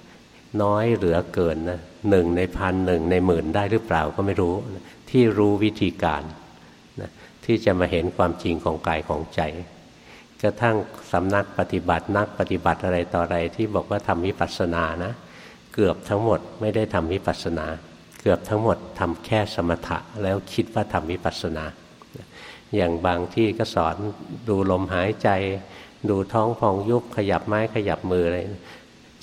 น้อยเหลือเกินนะหนึ่งในพันหนึ่งในหมื่นได้หรือเปล่าก็ไม่รู้ ที่รู้วิธีการนะที่จะมาเห็นความจริงของกายของใจกระทั่งสำนักปฏิบัตินักปฏิบัติอะไรต่ออะไรที่บอกว่าทำวิปัสสนานะ เกือบทั้งหมดไม่ได้ทำวิปัสสนา กือบทั้งหมดทำแค่สมถะแล้วคิดว่าทำวิปัสสนา อย่างบางที่ก็สอนดูลมหายใจ ดูท้องพองยุบขยับไม้ขยับมืออะไร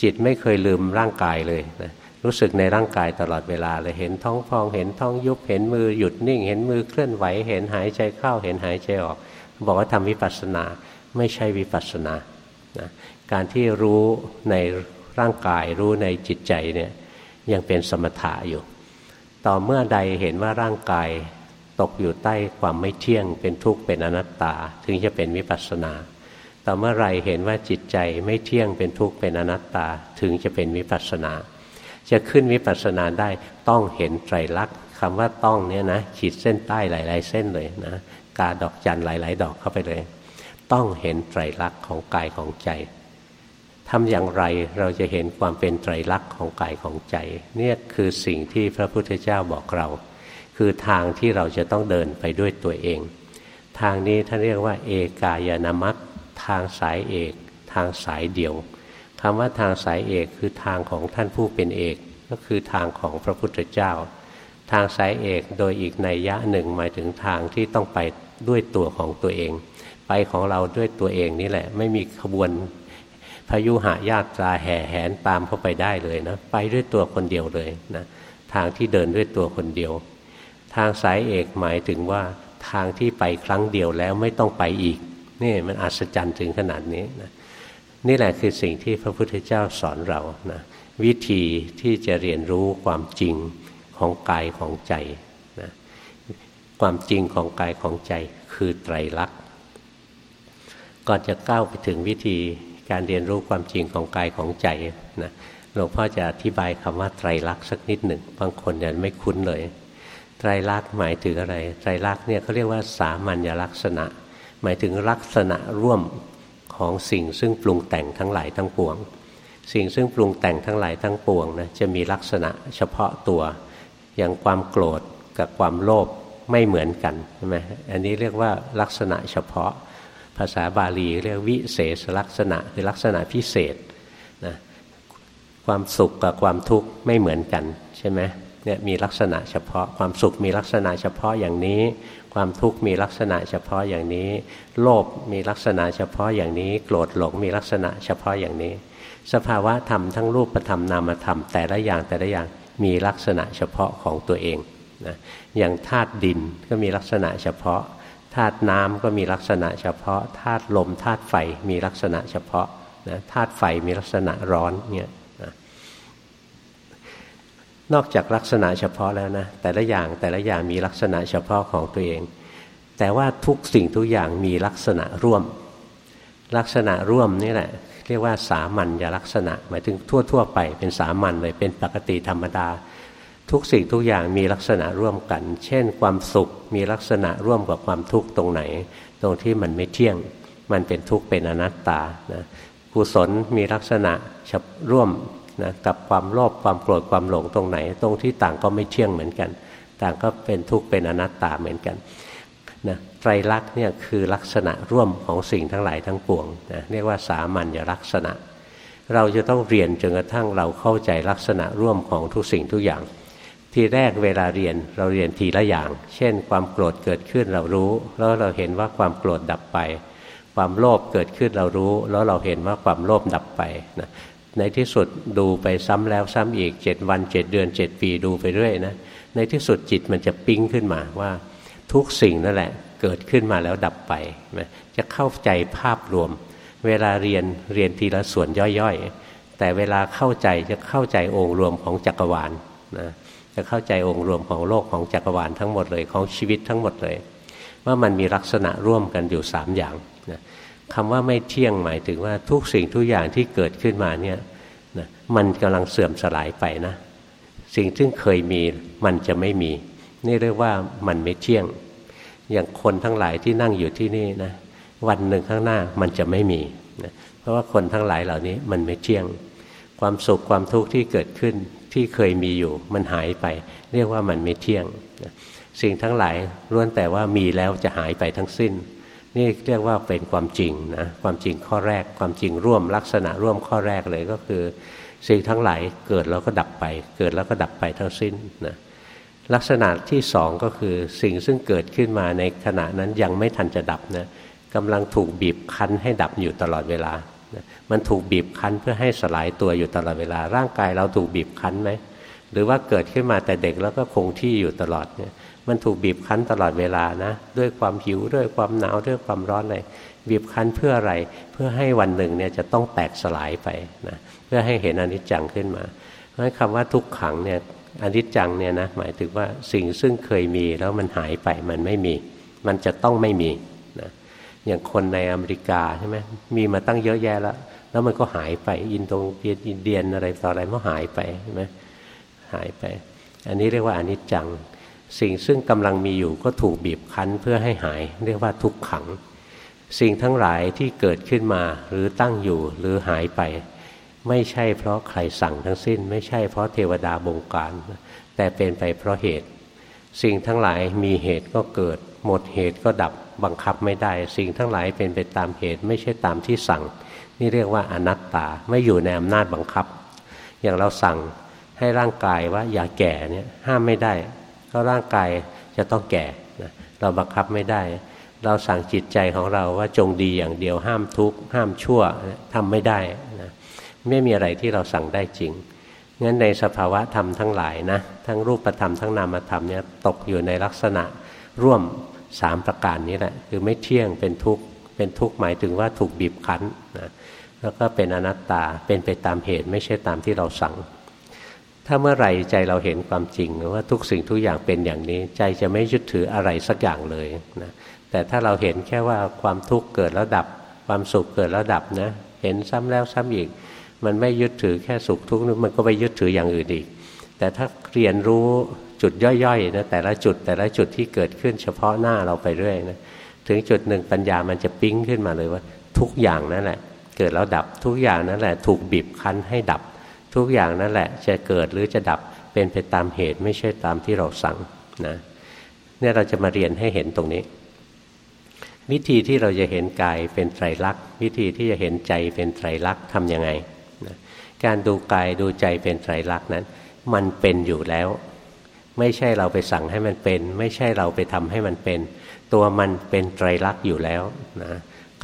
จิตไม่เคยลืมร่างกายเลยนะรู้สึกในร่างกายตลอดเวลาเลยเห็นท้องพองเห็นท้องยุบเห็นมือหยุดนิ่ง เห็นมือเคลื่อนไหวเห็นหายใจเข้าเห็นหายใจออก บอกว่าทำวิปัสสนาไม่ใช่วิปัสสนานะการที่รู้ในร่างกายรู้ในจิตใจเนี่ยยังเป็นสมถะอยู่ ต่อเมื่อใดเห็นว่าร่างกายตกอยู่ใต้ความไม่เที่ยง เป็นทุกข์เป็นอนัตตา ถึงจะเป็นวิปัสสนา ต่อเมื่อไรเห็นว่าจิตใจไม่เที่ยงเป็นทุกข์เป็นอนัตตา ถึงจะเป็นวิปัสสนา จะขึ้นวิปัสสนาได้ต้องเห็นไตรลักษณ์คำว่าต้องเนี่ยนะขีดเส้นใต้หลาย ๆ เส้นเลยนะกาดอกจันหลาย ๆ ดอกเข้าไปเลย ต้องเห็นไตรลักษณ์ของกายของใจ ทำอย่างไรเราจะเห็นความเป็นไตรลักษณ์ของกายของใจ เนี่ยคือสิ่งที่พระพุทธเจ้าบอกเรา คือทางที่เราจะต้องเดินไปด้วยตัวเอง ทางนี้ท่านเรียกว่า เอกายนามัตทางสายเอก ทางสายเดียวคำว่าทางสายเอกคือทางของท่านผู้เป็นเอกก็คือทางของพระพุทธเจ้า ทางสายเอกโดยอีกในยะหนึ่งหมายถึงทางที่ต้องไปด้วยตัวของตัวเอง ไปของเราด้วยตัวเองนี่แหละ ไม่มีขบวน พายุหายาตราแห่แหนตามเข้าไปได้เลยนะไปด้วยตัวคนเดียวเลยนะทางที่เดินด้วยตัวคนเดียว ทางสายเอกหมายถึงว่าทางที่ไปครั้งเดียวแล้วไม่ต้องไปอีกนี่มันอัศจรรย์ถึงขนาดนี้นะนี่แหละคือสิ่งที่พระพุทธเจ้าสอนเรานะวิธีที่จะเรียนรู้ความจริงของกายของใจนะความจริงของกายของใจคือไตรลักษณ์ก่อนจะก้าวไปถึงวิธี การเรียนรู้ความจริงของกายของใจนะหลวงพ่อจะอธิบายคำว่าไตรลักษณ์สักนิดหนึ่งบางคนยังไม่คุ้นเลย ไตรลักษณ์หมายถึงอะไร ไตรลักษณ์เนี่ยเขาเรียกว่าสามัญลักษณะ หมายถึงลักษณะร่วมของสิ่งซึ่งปรุงแต่งทั้งหลายทั้งปวง สิ่งซึ่งปรุงแต่งทั้งหลายทั้งปวงนะจะมีลักษณะเฉพาะตัว อย่างความโกรธกับความโลภไม่เหมือนกันใช่ไหมอันนี้เรียกว่าลักษณะเฉพาะ ภาษาบาลีเรียกวิเศษลักษณะคือลักษณะพิเศษนะความสุขกับความทุกข์ไม่เหมือนกันใช่ไหมเนี่ยมีลักษณะเฉพาะ ความสุขมีลักษณะเฉพาะอย่างนี้ ความทุกข์มีลักษณะเฉพาะอย่างนี้ โลภมีลักษณะเฉพาะอย่างนี้ โกรธหลงมีลักษณะเฉพาะอย่างนี้ สภาวะธรรมทั้งรูปธรรมนามธรรมแต่ละอย่างแต่ละอย่างมีลักษณะเฉพาะของตัวเองนะอย่างธาตุดินก็มีลักษณะเฉพาะ ธาตุน้ำก็มีลักษณะเฉพาะธาตุลมธาตุไฟมีลักษณะเฉพาะนะธาตุไฟมีลักษณะร้อนเนี่ยนอกจากลักษณะเฉพาะแล้วนะแต่ละอย่างแต่ละอย่างมีลักษณะเฉพาะของตัวเอง แต่ว่าทุกสิ่งทุกอย่างมีลักษณะร่วม ลักษณะร่วมนี่แหละ เรียกว่าสามัญญลักษณะ หมายถึงทั่ว ๆ ไปเป็นสามัญเลยเป็นปกติธรรมดา ทุกสิ่งทุกอย่างมีลักษณะร่วมกัน เช่น ความสุขมีลักษณะร่วมกับความทุกข์ตรงไหน ตรงที่มันไม่เที่ยง มันเป็นทุกข์เป็นอนัตตานะกุศลมีลักษณะร่วมนะกับความโลภความโกรธความหลงตรงไหน ตรงที่ต่างก็ไม่เที่ยงเหมือนกัน ต่างก็เป็นทุกข์เป็นอนัตตาเหมือนกันนะไตรลักษณ์เนี่ยคือลักษณะร่วมของสิ่งทั้งหลายทั้งปวงนะเรียกว่าสามัญลักษณะ เราจะต้องเรียนจนกระทั่งเราเข้าใจลักษณะร่วมของทุกสิ่งทุกอย่าง ทีแรกเวลาเรียนเราเรียนทีละอย่าง เช่น ความโกรธเกิดขึ้นเรารู้ แล้วเราเห็นว่าความโกรธดับไป ความโลภเกิดขึ้นเรารู้ แล้วเราเห็นว่าความโลภดับไปนะในที่สุดดูไปซ้ำแล้วซ้ำอีกเจ็ดวันเจ็ดเดือนเจ็ดปีดูไปเรื่อยนะในที่สุดจิตมันจะปิ้งขึ้นมาว่าทุกสิ่งนั่นแหละเกิดขึ้นมาแล้วดับไปนะจะเข้าใจภาพรวม เวลาเรียนเรียนทีละส่วนย่อยๆ แต่เวลาเข้าใจจะเข้าใจองค์รวมของจักรวาลนะ จะเข้าใจองค์รวมของโลกของจักรวาลทั้งหมดเลยของชีวิตทั้งหมดเลย ว่ามันมีลักษณะร่วมกันอยู่สามอย่างนะคำว่าไม่เที่ยงหมายถึงว่าทุกสิ่งทุกอย่างที่เกิดขึ้นมาเนี่ยนะมันกำลังเสื่อมสลายไปนะสิ่งที่เคยมีมันจะไม่มี นี่เรียกว่ามันไม่เที่ยง อย่างคนทั้งหลายที่นั่งอยู่ที่นี่นะวันหนึ่งข้างหน้ามันจะไม่มีนะเพราะว่าคนทั้งหลายเหล่านี้มันไม่เที่ยง ความสุขความทุกข์ที่เกิดขึ้นที่เคยมีอยู่มันหายไป เรียกว่ามันไม่เที่ยง สิ่งทั้งหลายล้วนแต่ว่ามีแล้วจะหายไปทั้งสิ้น นี่เรียกว่าเป็นความจริงนะความจริงข้อแรก ความจริงร่วมลักษณะร่วมข้อแรกเลยก็คือ สิ่งทั้งหลายเกิดแล้วก็ดับไป เกิดแล้วก็ดับไปทั้งสิ้นนะลักษณะที่สองก็คือสิ่งซึ่งเกิดขึ้นมาในขณะนั้นยังไม่ทันจะดับนะกำลังถูกบีบคั้นให้ดับอยู่ตลอดเวลา มันถูกบีบคั้นเพื่อให้สลายตัวอยู่ตลอดเวลา ร่างกายเราถูกบีบคั้นไหมหรือว่าเกิดขึ้นมาแต่เด็กแล้วก็คงที่อยู่ตลอดเนี่ยมันถูกบีบคั้นตลอดเวลานะ ด้วยความหิวด้วยความหนาวด้วยความร้อนเลยบีบคั้นเพื่ออะไรเพื่อให้วันหนึ่งเนี่ยจะต้องแตกสลายไปนะเพื่อให้เห็นอนิจจังขึ้นมา เพราะคำว่าทุกขังเนี่ยอนิจจังเนี่ยนะหมายถึงว่าสิ่งซึ่งเคยมีแล้วมันหายไปมันไม่มี มันจะต้องไม่มี อย่างคนในอเมริกาใช่ไหมมีมาตั้งเยอะแยะแล้ว แล้วมันก็หายไปอินโดนีเซียอินเดียนอะไรต่ออะไรมันหายไปใช่ไหมหายไป อันนี้เรียกว่าอนิจจัง สิ่งซึ่งกำลังมีอยู่ก็ถูกบีบคั้นเพื่อให้หาย เรียกว่าทุกขัง สิ่งทั้งหลายที่เกิดขึ้นมาหรือตั้งอยู่หรือหายไป ไม่ใช่เพราะใครสั่งทั้งสิ้น ไม่ใช่เพราะเทวดาบงการ แต่เป็นไปเพราะเหตุ สิ่งทั้งหลายมีเหตุก็เกิด หมดเหตุก็ดับ บังคับไม่ได้ สิ่งทั้งหลายเป็นไปตามเหตุ ไม่ใช่ตามที่สั่ง นี่เรียกว่าอนัตตาไม่อยู่ในอำนาจบังคับ อย่างเราสั่งให้ร่างกายว่าอย่าแก่เนี่ยห้ามไม่ได้ราะร่างกายจะต้องแก่นะเราบังคับไม่ได้ เราสั่งจิตใจของเราว่าจงดีอย่างเดียวห้ามทุกข์ห้ามชั่วทำไม่ได้นะไม่มีอะไรที่เราสั่งได้จริงงั้นในสภาวะธรรมทั้งหลายนะทั้งรูปธรรมทั้งนามธรรมเนี่ยตกอยู่ในลักษณะร่วม สามประการนี้แหละ คือไม่เที่ยงเป็นทุกข์เป็นทุกข์หมายถึงว่าถูกบีบคั้นนะแล้วก็เป็นอนัตตาเป็นไปตามเหตุไม่ใช่ตามที่เราสั่ง ถ้าเมื่อไหร่ใจเราเห็นความจริงว่าทุกสิ่งทุกอย่างเป็นอย่างนี้ ใจจะไม่ยึดถืออะไรสักอย่างเลยนะแต่ถ้าเราเห็นแค่ว่าความทุกข์เกิดแล้วดับ ความสุขเกิดแล้วดับนะเห็นซ้ำแล้วซ้ำอีก มันไม่ยึดถือแค่สุขทุกข์มันก็ไปยึดถืออย่างอื่นอีก แต่ถ้าเรียนรู้ จุดย่อยๆนะแต่ละจุดแต่ละจุดที่เกิดขึ้นเฉพาะหน้าเราไปเรื่อยนะถึงจุดหนึ่งปัญญามันจะปิ้งขึ้นมาเลยว่า ทุกอย่างนั่นแหละ เกิดแล้วดับทุกอย่างนั่นแหละ ถูกบีบคั้นให้ดับ ทุกอย่างนั่นแหละ จะเกิดหรือจะดับเป็นไปตามเหตุไม่ใช่ตามที่เราสั่งนะเนี่ยเราจะมาเรียนให้เห็นตรงนี้ วิธีที่เราจะเห็นกายเป็นไตรลักษณ์วิธีที่จะเห็นใจเป็นไตรลักษณ์ทำยังไงนะการดูกายดูใจเป็นไตรลักษณ์นั้น มันเป็นอยู่แล้ว ไม่ใช่เราไปสั่งให้มันเป็น ไม่ใช่เราไปทำให้มันเป็น ตัวมันเป็นไตรลักษณ์อยู่แล้วนะ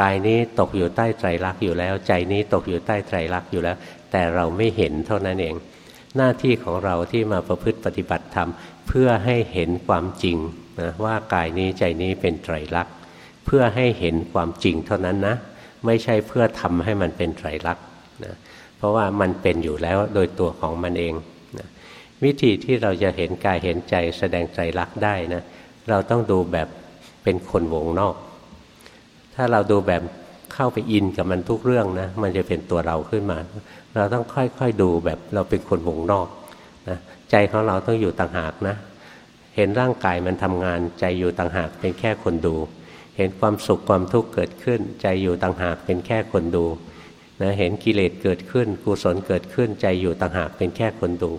กายนี้ตกอยู่ใต้ไตรลักษณ์อยู่แล้ว ใจนี้ตกอยู่ใต้ไตรลักษณ์อยู่แล้ว แต่เราไม่เห็นเท่านั้นเอง หน้าที่ของเราที่มาประพฤติปฏิบัติธรรมเพื่อให้เห็นความจริงนะว่ากายนี้ใจนี้เป็นไตรลักษณ์เพื่อให้เห็นความจริงเท่านั้นนะ ไม่ใช่เพื่อทำให้มันเป็นไตรลักษณ์นะเพราะว่ามันเป็นอยู่แล้วโดยตัวของมันเอง วิธีที่เราจะเห็นกายเห็นใจแสดงไตรลักได้นะเราต้องดูแบบเป็นคนวงนอก ถ้าเราดูแบบเข้าไปอินกับมันทุกเรื่องนะมันจะเป็นตัวเราขึ้นมา เราต้องค่อยๆดูแบบเราเป็นคนวงนอกนะใจของเราต้องอยู่ต่างหากนะ เห็นร่างกายมันทำงานใจอยู่ต่างหากเป็นแค่คนดู เห็นความสุขความทุกข์เกิดขึ้น ใจอยู่ต่างหากเป็นแค่คนดูนะเห็นกิเลสเกิดขึ้นกุศลเกิดขึ้น ใจอยู่ต่างหากเป็นแค่คนดู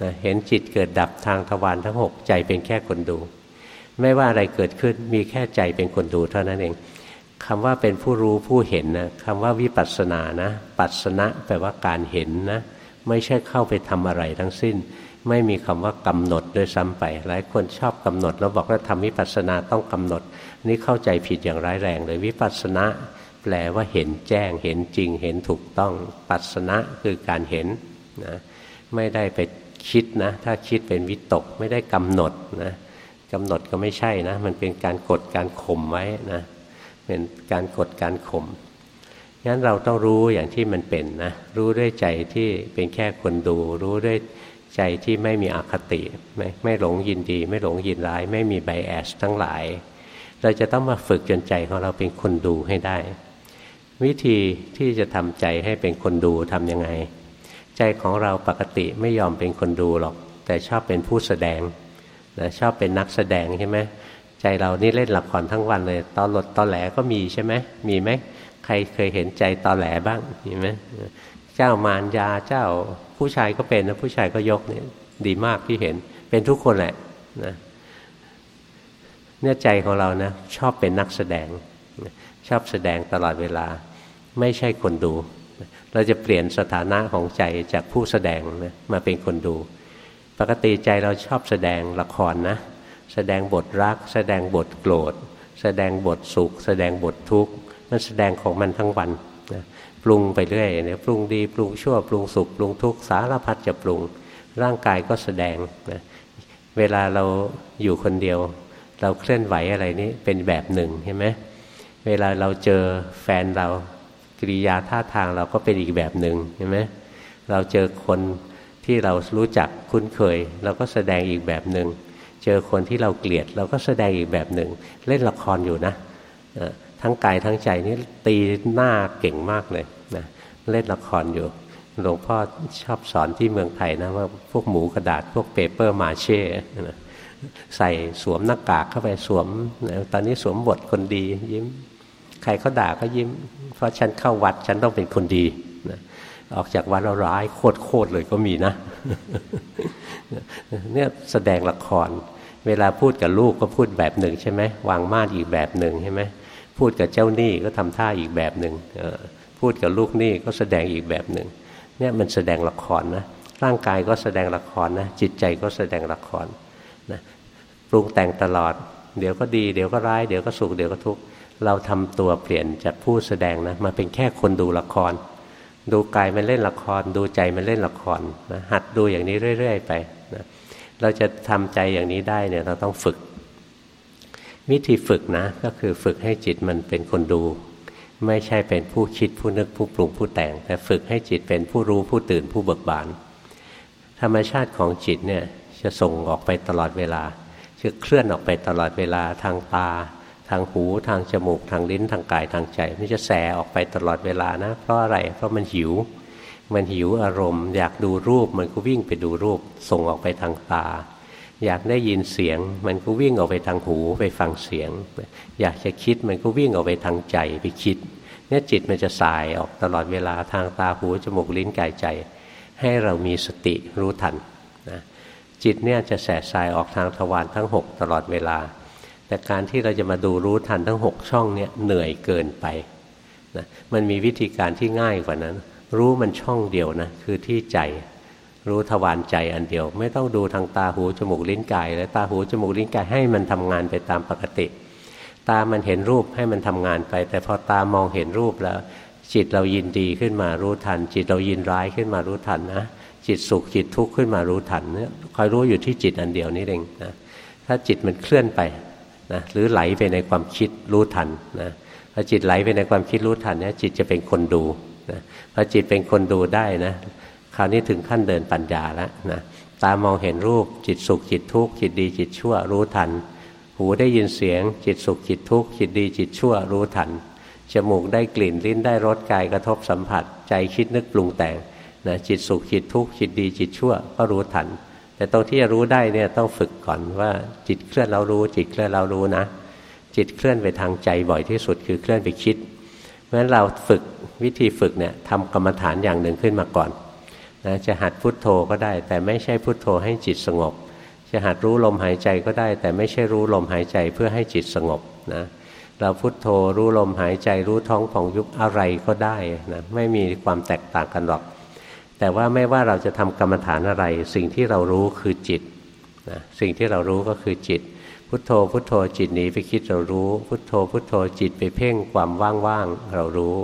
นะเห็นจิตเกิดดับทางทวารทั้งหกใจเป็นแค่คนดู ไม่ว่าอะไรเกิดขึ้นมีแค่ใจเป็นคนดูเท่านั้นเองคำว่าเป็นผู้รู้ผู้เห็นนะคำว่าวิปัสสนานะ ปัสสนะแปลว่าการเห็นนะ ไม่ใช่เข้าไปทำอะไรทั้งสิ้น ไม่มีคำว่ากำหนดด้วยซ้ำไป หลายคนชอบกำหนดแล้วบอกว่าทำวิปัสสนาต้องกำหนด นี่เข้าใจผิดอย่างร้ายแรงเลยวิปัสสนาแปลว่าเห็นแจ้ง เห็นจริง เห็นถูกต้อง ปัสสนะคือการเห็นนะไม่ได้ไป คิดนะ ถ้าคิดเป็นวิตกไม่ได้กำหนดนะกำหนดก็ไม่ใช่นะ มันเป็นการกดการข่มไว้นะ เป็นการกดการข่มงั้นเราต้องรู้อย่างที่มันเป็นนะ รู้ด้วยใจที่เป็นแค่คนดู รู้ด้วยใจที่ไม่มีอคติ ไม่ไม่หลงยินดี ไม่หลงยินร้าย ไม่มีไบแอสทั้งหลาย เราจะต้องมาฝึกจนใจของเราเป็นคนดูให้ได้ วิธีที่จะทำใจให้เป็นคนดูทำยังไง ใจของเราปกติไม่ยอมเป็นคนดูหรอก แต่ชอบเป็นผู้แสดงนะชอบเป็นนักแสดงใช่ไหมใจเรานี่เล่นละครทั้งวันเลยตอนหลดตอนแหลก็มีใช่ไหมมีไหมใครเคยเห็นใจตอนแหลบ้างมีไหมเจ้ามารยาเจ้าผู้ชายก็เป็นนะผู้ชายก็ยกเนี่ยดีมากที่เห็นเป็นทุกคนแหละนะเนี่ยใจของเรานะชอบเป็นนักแสดง ชอบแสดงตลอดเวลา ไม่ใช่คนดู เราจะเปลี่ยนสถานะของใจจากผู้แสดงนะมาเป็นคนดู ปกติใจเราชอบแสดงละครนะ แสดงบทรัก แสดงบทโกรธ แสดงบทสุข แสดงบททุกข์ มันแสดงของมันทั้งวันนะปรุงไปเรื่อยเนี่ยปรุงดีปรุงชั่วปรุงสุขปรุงทุกข์สารพัดจะปรุง ร่างกายก็แสดงนะเวลาเราอยู่คนเดียว เราเคลื่อนไหวอะไรนี้เป็นแบบหนึ่งใช่ไหมเวลาเราเจอแฟนเรา กิริยาท่าทางเราก็เป็นอีกแบบหนึ่งใช่ไหมเราเจอคนที่เรารู้จักคุ้นเคยเราก็แสดงอีกแบบหนึ่งเจอคนที่เราเกลียดเราก็แสดงอีกแบบหนึ่งเล่นละครอยู่นะทั้งกายทั้งใจนี่ตีหน้าเก่งมากเลยนะเล่นละครอยู่หลวงพ่อชอบสอนที่เมืองไทยนะว่าพวกหมูกระดาษพวกเปเปอร์มาเช่นะใส่สวมหน้ากากเข้าไปสวม ตอนนี้สวมบทคนดียิ้ม ใครเขาด่าก็ยิ้ม ราะฉันเข้าวัด ฉันต้องเป็นคนดีนะออกจากวัดเราร้ายโคตรโคตรเลยก็มีนะเนี่ยแสดงละคร เวลาพูดกับลูกก็พูดแบบหนึ่งใช่ไหมวางมาดอีกแบบหนึ่งใช่ไหมพูดกับเจ้าหนี้ก็ทำท่าอีกแบบหนึ่งพูดกับลูกหนี้ก็แสดงอีกแบบหนึ่งเนี่ยมันแสดงละครนะร่างกายก็แสดงละครนะจิตใจก็แสดงละครนะปรุงแต่งตลอด เดี๋ยวก็ดี เดี๋ยวก็ร้าย เดี๋ยวก็สุขเดี๋ยวก็ทุกข์ เราทำตัวเปลี่ยนจากผู้แสดงนะมาเป็นแค่คนดูละคร ดูกายมันเล่นละคร ดูใจมันเล่นละครนะหัดดูอย่างนี้เรื่อย ๆ ไปนะเราจะทำใจอย่างนี้ได้เนี่ยเราต้องฝึก วิธีฝึกนะก็คือฝึกให้จิตมันเป็นคนดู ไม่ใช่เป็นผู้คิดผู้นึกผู้ปรุงผู้แต่ง แต่ฝึกให้จิตเป็นผู้รู้ผู้ตื่นผู้เบิกบานธรรมชาติของจิตเนี่ยจะส่งออกไปตลอดเวลาจะเคลื่อนออกไปตลอดเวลาทางตา ทางหูทางจมูก ทางลิ้นทางกายทางใจ มันจะแสออกไปตลอดเวลานะ เพราะอะไรเพราะมันหิว มันหิวอารมณ์ อยากดูรูปมันก็วิ่งไปดูรูป ส่งออกไปทางตา อยากได้ยินเสียง มันก็วิ่งออกไปทางหูไปฟังเสียง อยากจะคิดมันก็วิ่งออกไปทางใจไปคิดเนี่ยจิตมันจะสายออกตลอดเวลาทางตาหูจมูกลิ้นกายใจ ให้เรามีสติรู้ทันนะจิตเนี่ยจะแสสายออกทางทวารทั้ง 6 ตลอดเวลา แต่การที่เราจะมาดูรู้ทันทั้ง 6 ช่องเนี่ยเหนื่อยเกินไปนะมันมีวิธีการที่ง่ายกว่านั้น รู้มันช่องเดียวนะคือที่ใจ รู้ทวารใจอันเดียว ไม่ต้องดูทางตาหูจมูกลิ้นกาย และตาหูจมูกลิ้นกายให้มันทำงานไปตามปกติ ตามันเห็นรูปให้มันทำงานไป แต่พอตามองเห็นรูปแล้ว จิตเรายินดีขึ้นมารู้ทัน จิตเรายินร้ายขึ้นมารู้ทันนะจิตสุขจิตทุกข์ขึ้นมารู้ทันเนี่ยคอยรู้อยู่ที่จิตอันเดียวนี้เองนะถ้าจิตมันเคลื่อนไป นะหรือไหลไปในความคิดรู้ทันนะพอจิตไหลไปในความคิดรู้ทันเนี่ยจิตจะเป็นคนดูนะพอจิตเป็นคนดูได้นะ คราวนี้ถึงขั้นเดินปัญญาแล้วนะตามองเห็นรูปจิตสุขจิตทุกข์จิตดีจิตชั่วรู้ทัน หูได้ยินเสียง จิตสุขจิตทุกข์จิตดีจิตชั่วรู้ทันจมูกได้กลิ่นลิ้นได้รสกายกระทบสัมผัส ใจคิดนึกปรุงแต่งนะจิตสุขจิตทุกข์จิตดีจิตชั่วก็รู้ทัน แต่ตรงที่จะรู้ได้เนี่ยต้องฝึกก่อนว่าจิตเคลื่อนเรารู้ จิตเคลื่อนเรารู้นะ จิตเคลื่อนไปทางใจบ่อยที่สุดคือเคลื่อนไปคิด เพราะฉะนั้นเราฝึกวิธีฝึกเนี่ยทำกรรมฐานอย่างหนึ่งขึ้นมาก่อนนะจะหัดพุดโทโธก็ได้ แต่ไม่ใช่พุโทโธให้จิตสงบ จะหัดรู้ลมหายใจก็ได้ แต่ไม่ใช่รู้ลมหายใจเพื่อให้จิตสงบนะเราพุโทโธรู้ลมหายใจรู้ท้องผ่องยุบอะไรก็ได้นะไม่มีความแตกต่างกันหรอก แต่ว่าไม่ว่าเราจะทำกรรมฐานอะไร สิ่งที่เรารู้คือจิตนะสิ่งที่เรารู้ก็คือจิต พุทโธ พุทโธจิตหนีไปคิดเรารู้ พุทโธ พุทโธจิตไปเพ่งความว่างๆเรารู้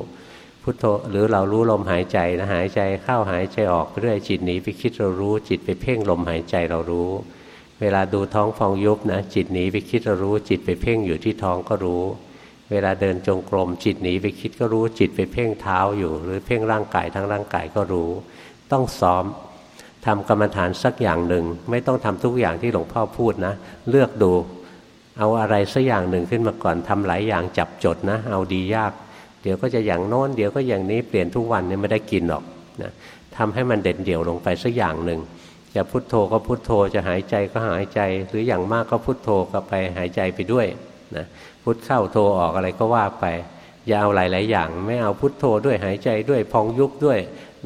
พุทโธหรือเรารู้ลมหายใจนะหายใจเข้าหายใจออกเรื่อยจิตหนีไปคิดเรารู้ จิตไปเพ่งลมหายใจเรารู้ เวลาดูท้องฟองยุบนะจิตหนีไปคิดเรารู้ จิตไปเพ่งอยู่ที่ท้องก็รู้ เวลาเดินจงกรมจิตหนีไปคิดก็รู้จิตไปเพ่งเท้าอยู่ หรือเพ่งร่างกายทั้งร่างกายก็รู้ ต้องซ้อมทำกรรมฐานสักอย่างหนึ่ง ไม่ต้องทำทุกอย่างที่หลวงพ่อพูดนะ เลือกดู เอาอะไรสักอย่างหนึ่งขึ้นมาก่อนทำหลายอย่างจับจดนะ เอาดียาก เดี๋ยวก็จะอย่างโน้นเดี๋ยวก็อย่างนี้เปลี่ยนทุกวันเนี่ยไม่ได้กินหรอกนะทำให้มันเด่นเดี่ยวลงไปสักอย่างหนึ่งจะพุโทโธก็พุโทโธจะหายใจก็หายใจ หรืออย่างมากก็พุโทโธก็ไปหายใจไปด้วยนะ พุทเข้าโทออกอะไรก็ว่าไป อย่าเอาหลาย ๆ อย่าง ไม่เอาพุทโธด้วยหายใจด้วยพองยุบด้วย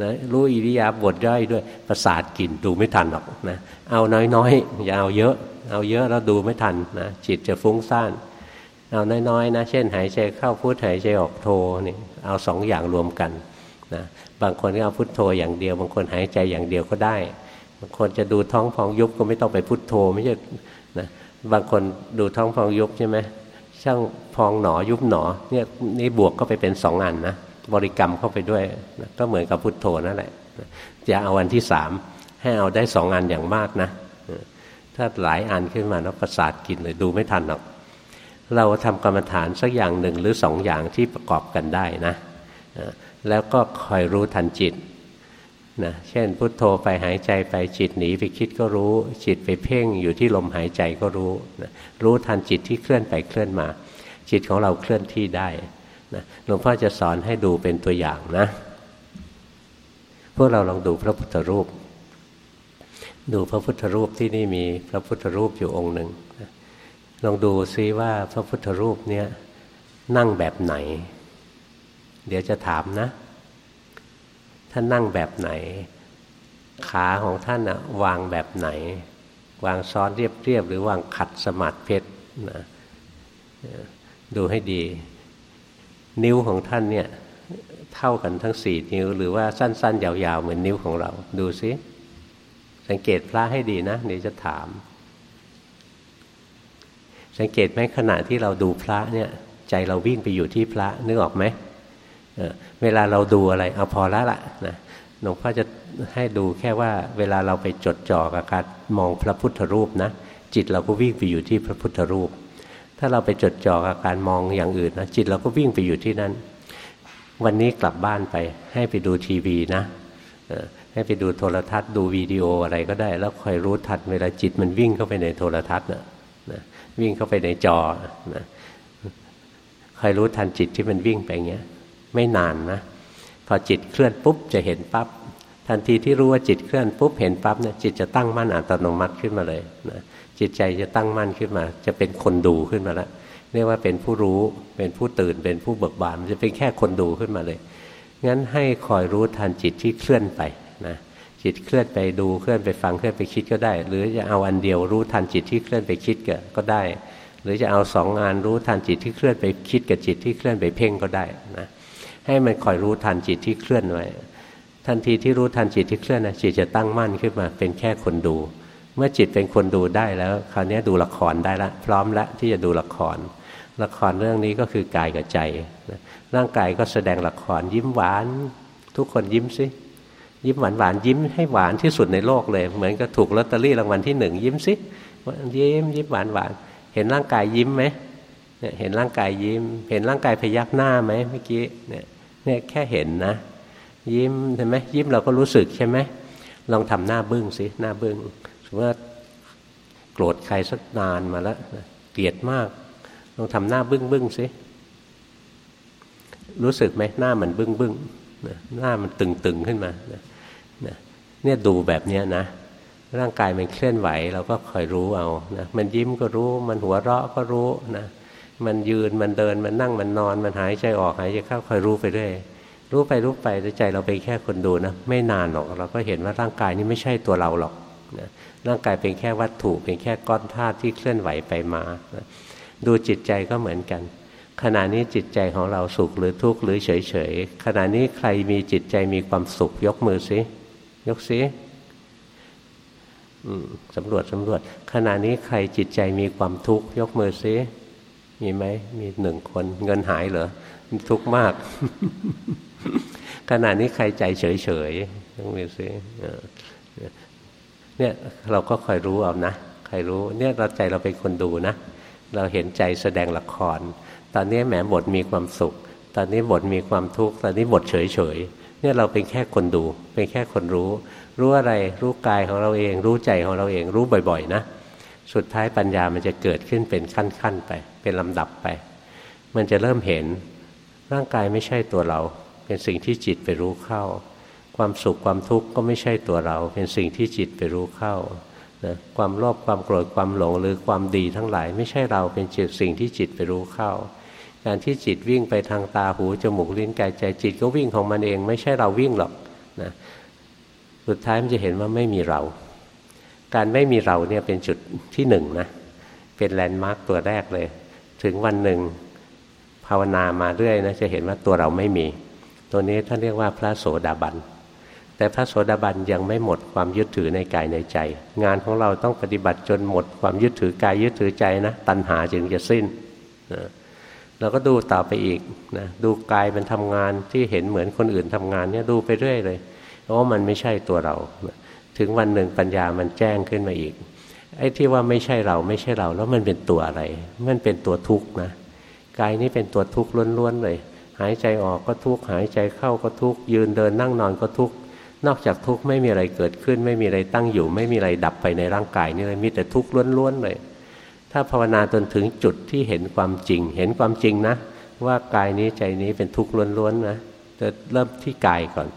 นะรู้อิริยาบถย่อยด้วยประสาทกลิ่นดูไม่ทันหรอกนะเอาน้อยๆอย่าเอาเยอะ เอาเยอะแล้วดูไม่ทันนะจิตจะฟุ้งซ่านเอาน้อยๆนะเช่น หายใจเข้าพุทหายใจออกโทนี่เอาสองอย่างรวมกันนะบางคนก็เอาพุทโธอย่างเดียว บางคนหายใจอย่างเดียวก็ได้ บางคนจะดูท้องพองยุบก็ไม่ต้องไปพุทโธไม่ใช่นะบางคนดูท้องพองยุบใช่ไหม ช่างพองหนอยุบหนอเนี่ยนี่บวกก็ไปเป็นสองอันนะบริกรรมเข้าไปด้วยนะก็เหมือนกับพุทโธนั่นแหละจะเอาอันที่สามให้เอาได้สองอันอย่างมากนะถ้าหลายอันขึ้นมาแล้วประสาทกินเลยดูไม่ทันหรอกเราทำกรรมฐานสักอย่างหนึ่งหรือสองอย่างที่ประกอบกันได้นะแล้วก็คอยรู้ทันจิต นะเช่น พุทโธไปหายใจไปจิตหนีไปคิดก็รู้ จิตไปเพ่งอยู่ที่ลมหายใจก็รู้นะรู้ทันจิตที่เคลื่อนไปเคลื่อนมา จิตของเราเคลื่อนที่ได้นะหลวงพ่อจะสอนให้ดูเป็นตัวอย่างนะพวกเราลองดูพระพุทธรูป ดูพระพุทธรูปที่นี่มีพระพุทธรูปอยู่องค์หนึ่งลองดูซิว่าพระพุทธรูปเนี้ยนั่งแบบไหน เดี๋ยวจะถามนะ ท่านนั่งแบบไหน ขาของท่านนะวางแบบไหน วางซ้อนเรียบๆหรือวางขัดสมาธิเพชรนะดูให้ดี นิ้วของท่านเนี่ยเท่ากันทั้งสี่นิ้ว หรือว่าสั้น ๆ ยาวๆ เหมือนนิ้วของเรา ดูซิสังเกตพระให้ดีนะเดี๋ยวจะถาม สังเกตไหมขณะที่เราดูพระเนี่ย ใจเราวิ่งไปอยู่ที่พระนึกออกไหม เวลาเราดูอะไรเอาพอแล้วล่ะนะหลวงพ่อจะให้ดูแค่ว่าเวลาเราไปจดจ่อกับการมองพระพุทธรูปนะ จิตเราก็วิ่งไปอยู่ที่พระพุทธรูป ถ้าเราไปจดจ่อกับการมองอย่างอื่นนะจิตเราก็วิ่งไปอยู่ที่นั้น วันนี้กลับบ้านไปให้ไปดูทีวีนะให้ไปดูโทรทัศน์ดูวิดีโออะไรก็ได้ แล้วคอยรู้ทันเวลาจิตมันวิ่งเข้าไปในโทรทัศน์นะนะวิ่งเข้าไปในจอนะคอยรู้ทันจิตที่มันวิ่งไปอย่างเงี้ย ไม่นานนะพอจิตเคลื่อนปุ๊บจะเห็นปับ๊บทันทีที่รู้ว่าจิตเคลื่อนปุ๊บเห็นปั๊บเนี่ยจิตจะตั้งมั่นอัตโนมัติขึ้นมาเลยนะจิตใจจะตั้งมั่นขึ้นมา จะเป็นคนดูขึ้นมาแล้วเรียกว่าเป็นผู้รู้เป็นผู้ตื่นเป็นผู้เบิกบานมันจะเป็นแค่คนดูขึ้นมาเลยงั้นให้คอยรู้ทันจิตที่เคลื่อนไปนะจิตเคลื่อนไปดูเคลื่อนไปฟังเคลื่อนไปคิดก็ได้ หรือจะเอาอันเดียวรู้ทันจิตที่เคลื่อนไปคิดก็ได้ หรือจะเอาสองงานรู้ทันจิตที่เคลื่อนไปคิดกับจิตที่เคลื่อนไปเพ่งก็ได้นะ ให้มันคอยรู้ทันจิตที่เคลื่อนไว้ทันทีที่รู้ทันจิตที่เคลื่อนนะจิตจะตั้งมั่นขึ้นมาเป็นแค่คนดู เมื่อจิตเป็นคนดูได้แล้ว คราวนี้ดูละครได้ละ พร้อมแล้วที่จะดูละคร ละครเรื่องนี้ก็คือกายกับใจร่างกายก็แสดงละครยิ้มหวาน ทุกคนยิ้มสิยิ้มหวานหวานยิ้มให้หวานที่สุดในโลกเลย เหมือนกับถูกลอตเตอรี่รางวัลที่หนึ่งยิ้มสิยิ้มยิ้มหวานหวานเห็นร่างกายยิ้มไหมเห็นร่างกายยิ้ม เห็นร่างกายพยักหน้าไหมเมื่อกี้เนี่ย เนี่ยแค่เห็นนะ ยิ้มเห็นไหมยิ้มเราก็รู้สึกใช่ไหมลองทำหน้าบึ้งสิหน้าบึ้งสมมติว่าโกรธใครสักนานมาแล้วเกลียดมากลองทำหน้าบึ้งบึ้งสิรู้สึกไหมหน้ามันบึ้งบึ้งหน้ามันตึงตึงขึ้นมาเนี่ยดูแบบเนี้ยนะร่างกายมันเคลื่อนไหว เราก็คอยรู้เอานะมันยิ้มก็รู้ มันหัวเราะก็รู้นะ มันยืนมันเดินมันนั่งมันนอน มันหายใจออกหายใจเข้าคอยรู้ไปเรื่อยรู้ไปรู้ไปใจเราเป็นแค่คนดูนะไม่นานหรอกเราก็เห็นว่าร่างกายนี้ไม่ใช่ตัวเราหรอกนะร่างกายเป็นแค่วัตถุ เป็นแค่ก้อนธาตุที่เคลื่อนไหวไปมานะดูจิตใจก็เหมือนกัน ขณะนี้จิตใจของเราสุขหรือทุกข์หรือเฉยเฉยขณะนี้ใครมีจิตใจมีความสุข ยกมือสิยกสิสำรวจสำรวจ ขณะนี้ใครจิตใจมีความทุกข์ยกมือซิ มีไหมมีหนึ่งคนเงินหายเหรอทุกข์มาก ขณะนี้ใครใจเฉยเฉยต้องมีสิเนี่ยเราก็คอยรู้เอานะใครรู้เนี่ยเราใจเราเป็นคนดูนะ เราเห็นใจแสดงละคร ตอนนี้แหมบทมีความสุข ตอนนี้บทมีความทุกข์ตอนนี้บทเฉยเฉยเนี่ยเราเป็นแค่คนดู เป็นแค่คนรู้ รู้อะไรรู้กายของเราเอง รู้ใจของเราเองรู้บ่อย ๆ นะ สุดท้ายปัญญามันจะเกิดขึ้นเป็นขั้นๆไป เป็นลำดับไป มันจะเริ่มเห็นร่างกายไม่ใช่ตัวเรา เป็นสิ่งที่จิตไปรู้เข้า ความสุขความทุกข์ก็ไม่ใช่ตัวเรา เป็นสิ่งที่จิตไปรู้เข้านะความโลภความโกรธความหลงหรือความดีทั้งหลาย ไม่ใช่เราเป็นจิตสิ่งที่จิตไปรู้เข้า การที่จิตวิ่งไปทางตาหูจมูกลิ้นกายใจจิตก็วิ่งของมันเอง ไม่ใช่เราวิ่งหรอกนะสุดท้ายมันจะเห็นว่าไม่มีเรา การไม่มีเราเนี่ยเป็นจุดที่หนึ่งนะเป็นแลนด์มาร์กตัวแรกเลย ถึงวันหนึ่ง ภาวนามาเรื่อยนะจะเห็นว่าตัวเราไม่มี ตัวนี้ท่านเรียกว่าพระโสดาบันแต่พระโสดาบันยังไม่หมดความยึดถือในกายในใจ งานของเราต้องปฏิบัติจนหมดความยึดถือกายยึดถือใจนะ ตัณหาจึงจะสิ้นนะเราก็ดูต่อไปอีกนะดูกายมันทำงานที่เห็นเหมือนคนอื่นทำงานเนี่ยดูไปเรื่อยเลยว่ามันไม่ใช่ตัวเรา ถึงวันหนึ่งปัญญามันแจ้งขึ้นมาอีก ไอ้ที่ว่าไม่ใช่เราไม่ใช่เรา แล้วมันเป็นตัวอะไร มันเป็นตัวทุกข์นะกายนี้เป็นตัวทุกข์ล้วนๆเลย หายใจออกก็ทุกข์หายใจเข้าก็ทุกข์ยืนเดินนั่งนอนก็ทุกข์นอกจากทุกข์ไม่มีอะไรเกิดขึ้น ไม่มีอะไรตั้งอยู่ ไม่มีอะไรดับไปในร่างกายนี่เลยมีแต่ทุกข์ล้วนๆเลย ถ้าภาวนาจนถึงจุดที่เห็นความจริง เห็นความจริงนะ ว่ากายนี้ใจนี้เป็นทุกข์ล้วนๆนะจะเริ่มที่กายก่อน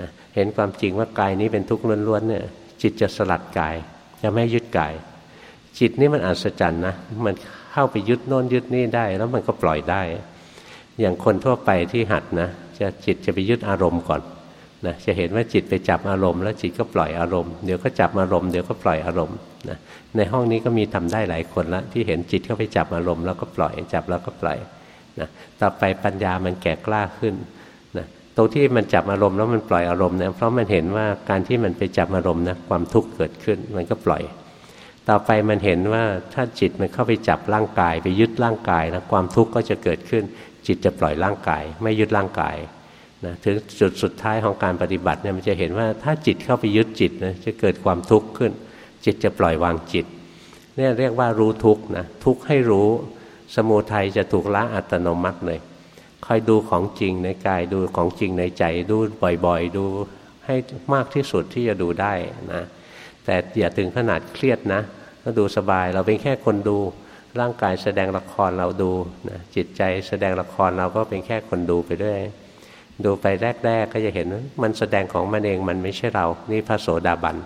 นะเห็นความจริงว่ากายนี้เป็นทุกข์ล้วนๆเนี่ยจิตจะสลัดกาย จะไม่ยึดกาย จิตนี่มันอัศจรรย์นะมันเข้าไปยึดโน่นยึดนี่ได้ แล้วมันก็ปล่อยได้ อย่างคนทั่วไปที่หัดนะจะจิตจะไปยึดอารมณ์ก่อนนะจะเห็นว่าจิตไปจับอารมณ์แล้วจิตก็ปล่อยอารมณ์เดี๋ยวก็จับอารมณ์เดี๋ยวก็ปล่อยอารมณ์นะในห้องนี้ก็มีทำได้หลายคนละที่เห็นจิตเข้าไปจับอารมณ์แล้วก็ปล่อยจับแล้วก็ปล่อยนะต่อไปปัญญามันแก่กล้าขึ้น ตรงที่มันจับอารมณ์แล้วมันปล่อยอารมณ์เนี่ยเพราะมันเห็นว่าการที่มันไปจับอารมณ์นะความทุกข์เกิดขึ้นมันก็ปล่อย ต่อไปมันเห็นว่าถ้าจิตมันเข้าไปจับร่างกาย ไปยึดร่างกายนะความทุกข์ก็จะเกิดขึ้น จิตจะปล่อยร่างกาย ไม่ยึดร่างกายนะถึงจุดสุดท้ายของการปฏิบัติเนี่ยมันจะเห็นว่าถ้าจิตเข้าไปยึดจิตนะจะเกิดความทุกข์ขึ้น จิตจะปล่อยวางจิตเนี่ยเรียกว่ารู้ทุกข์นะทุกข์ให้รู้ สมุทัยจะถูกละอัตโนมัติเลย คอยดูของจริงในกายดูของจริงในใจดูบ่อยๆ ดูให้มากที่สุดที่จะดูได้นะแต่อย่าถึงขนาดเครียดนะก็ดูสบายเราเป็นแค่คนดูร่างกายแสดงละครเราดูนะจิตใจแสดงละครเราก็เป็นแค่คนดูไปด้วย ดูไปแรก ๆ ก็จะเห็นมันแสดงของมันเองมันไม่ใช่เรา นี่พระโสดาบัน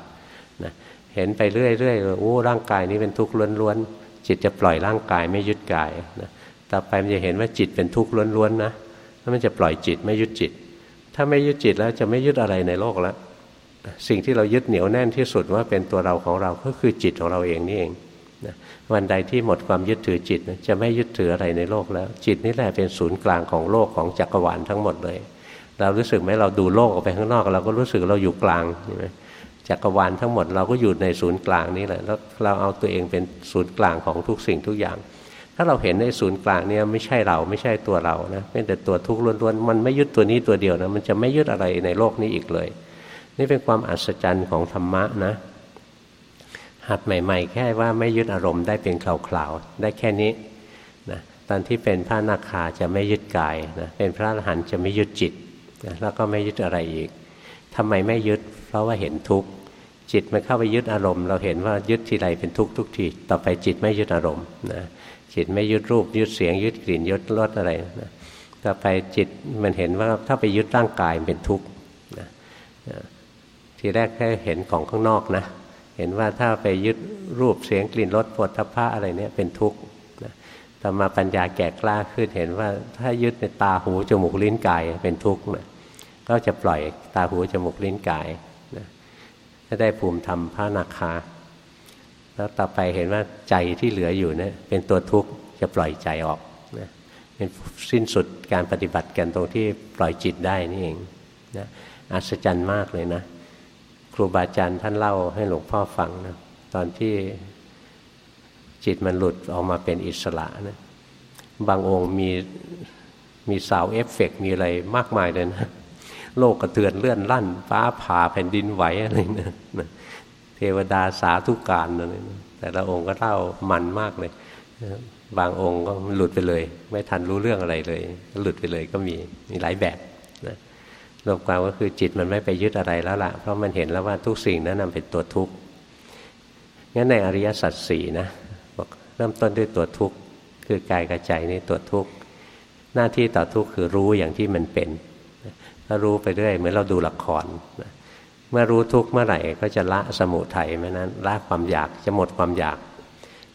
นะเห็นไปเรื่อยๆโอ้ร่างกายนี้เป็นทุกข์ล้วนๆจิตจะปล่อยร่างกายไม่ยึดกายนะ ต่อไปมันจะเห็นว่าจิตเป็นทุกข์ล้วนๆนะแล้วมันจะปล่อยจิตไม่ยึดจิต ถ้าไม่ยึดจิตแล้วจะไม่ยึดอะไรในโลกแล้วสิ่งที่เรายึดเหนียวแน่นที่สุดว่าเป็นตัวเราของเราก็คือจิตของเราเองนี่เองนะวันใดที่หมดความยึดถือจิตจะไม่ยึดถืออะไรในโลกแล้ว จิตนี่แหละเป็นศูนย์กลางของโลกของจักรวาลทั้งหมดเลย เรารู้สึกไหมเราดูโลกออกไปข้างนอก เราก็รู้สึกเราอยู่กลางใช่ไหมจักรวาลทั้งหมดเราก็อยู่ในศูนย์กลางนี้แหละแล้วเราเอาตัวเองเป็นศูนย์กลางของทุกสิ่งทุกอย่าง ถ้าเราเห็นในศูนย์กลางเนี่ยไม่ใช่เราไม่ใช่ตัวเรานะเป็นแต่ตัวทุกข์ล้วนๆมันไม่ยึดตัวนี้ตัวเดียวนะมันจะไม่ยึดอะไรในโลกนี้อีกเลย นี่เป็นความอัศจรรย์ของธรรมะนะหัดใหม่ ๆ แค่ว่าไม่ยึดอารมณ์ได้เป็นคราวๆได้แค่นี้นะตอนที่เป็นพระนาคาจะไม่ยึดกายนะเป็นพระอรหันต์จะไม่ยึดจิตนะแล้วก็ไม่ยึดอะไรอีกทำไมไม่ยึด เพราะว่าเห็นทุกข์จิตมันเข้าไปยึดอารมณ์ เราเห็นว่ายึดทีไรเป็นทุกข์ทุกที ต่อไปจิตไม่ยึดอารมณ์นะ จิตไม่ยึดรูปยึดเสียงยึดกลิ่นยึดรสอะไรนะต่อไปจิตมันเห็นว่าถ้าไปยึดร่างกายเป็นทุกข์นะทีแรกแค่เห็นของข้างนอกนะเห็นว่าถ้าไปยึดรูปเสียงกลิ่นรสปวดทพะอะไรเนี่ยเป็นทุกข์นะต่อมาปัญญาแก่กล้าขึ้นเห็นว่าถ้ายึดในตาหูจมูกลิ้นกายเป็นทุกข์นะก็จะปล่อยตาหูจมูกลิ้นกายนะจะได้ภูมิธรรมพระนาคา แล้วต่อไปเห็นว่าใจที่เหลืออยู่เนะี่ยเป็นตัวทุกข์จะปล่อยใจออกนะเป็นสิ้นสุดการปฏิบัติกันตรงที่ปล่อยจิตได้นี่เองนะอัศจรรย์มากเลยนะครูบาอาจารย์ท่านเล่าให้หลวงพ่อฟังนะตอนที่จิตมันหลุดออกมาเป็นอิสระนะบางองค์มีมีสาวเอฟเฟกมีอะไรมากมายเลยนะ โลกกระเทือนเลื่อนลั่น ฟ้าผ่าแผ่นดินไหวอะไรนะท วดาสาธุการอะไรแต่ละองค์ก็เล่ามันมากเลย บางองค์ก็หลุดไปเลย ไม่ทันรู้เรื่องอะไรเลย หลุดไปเลยก็มีมีหลายแบบนะรวมความก็คือจิตมันไม่ไปยึดอะไรแล้วล่ะ เพราะมันเห็นแล้วว่าทุกสิ่งนั้นนำเป็นตัวทุกข์งั้นในอริยสัจสี่นะบอกเริ่มต้นด้วยตัวทุกข์คือกายกับใจนี่ตัวทุกข์หน้าที่ต่อทุกข์คือรู้อย่างที่มันเป็นก็รู้ไปเรื่อยเหมือนเราดูละคร เมื่อรู้ทุกข์เมื่อไหร่ก็จะละสมุทัยเมื่อนั้นละความอยากจะหมดความอยาก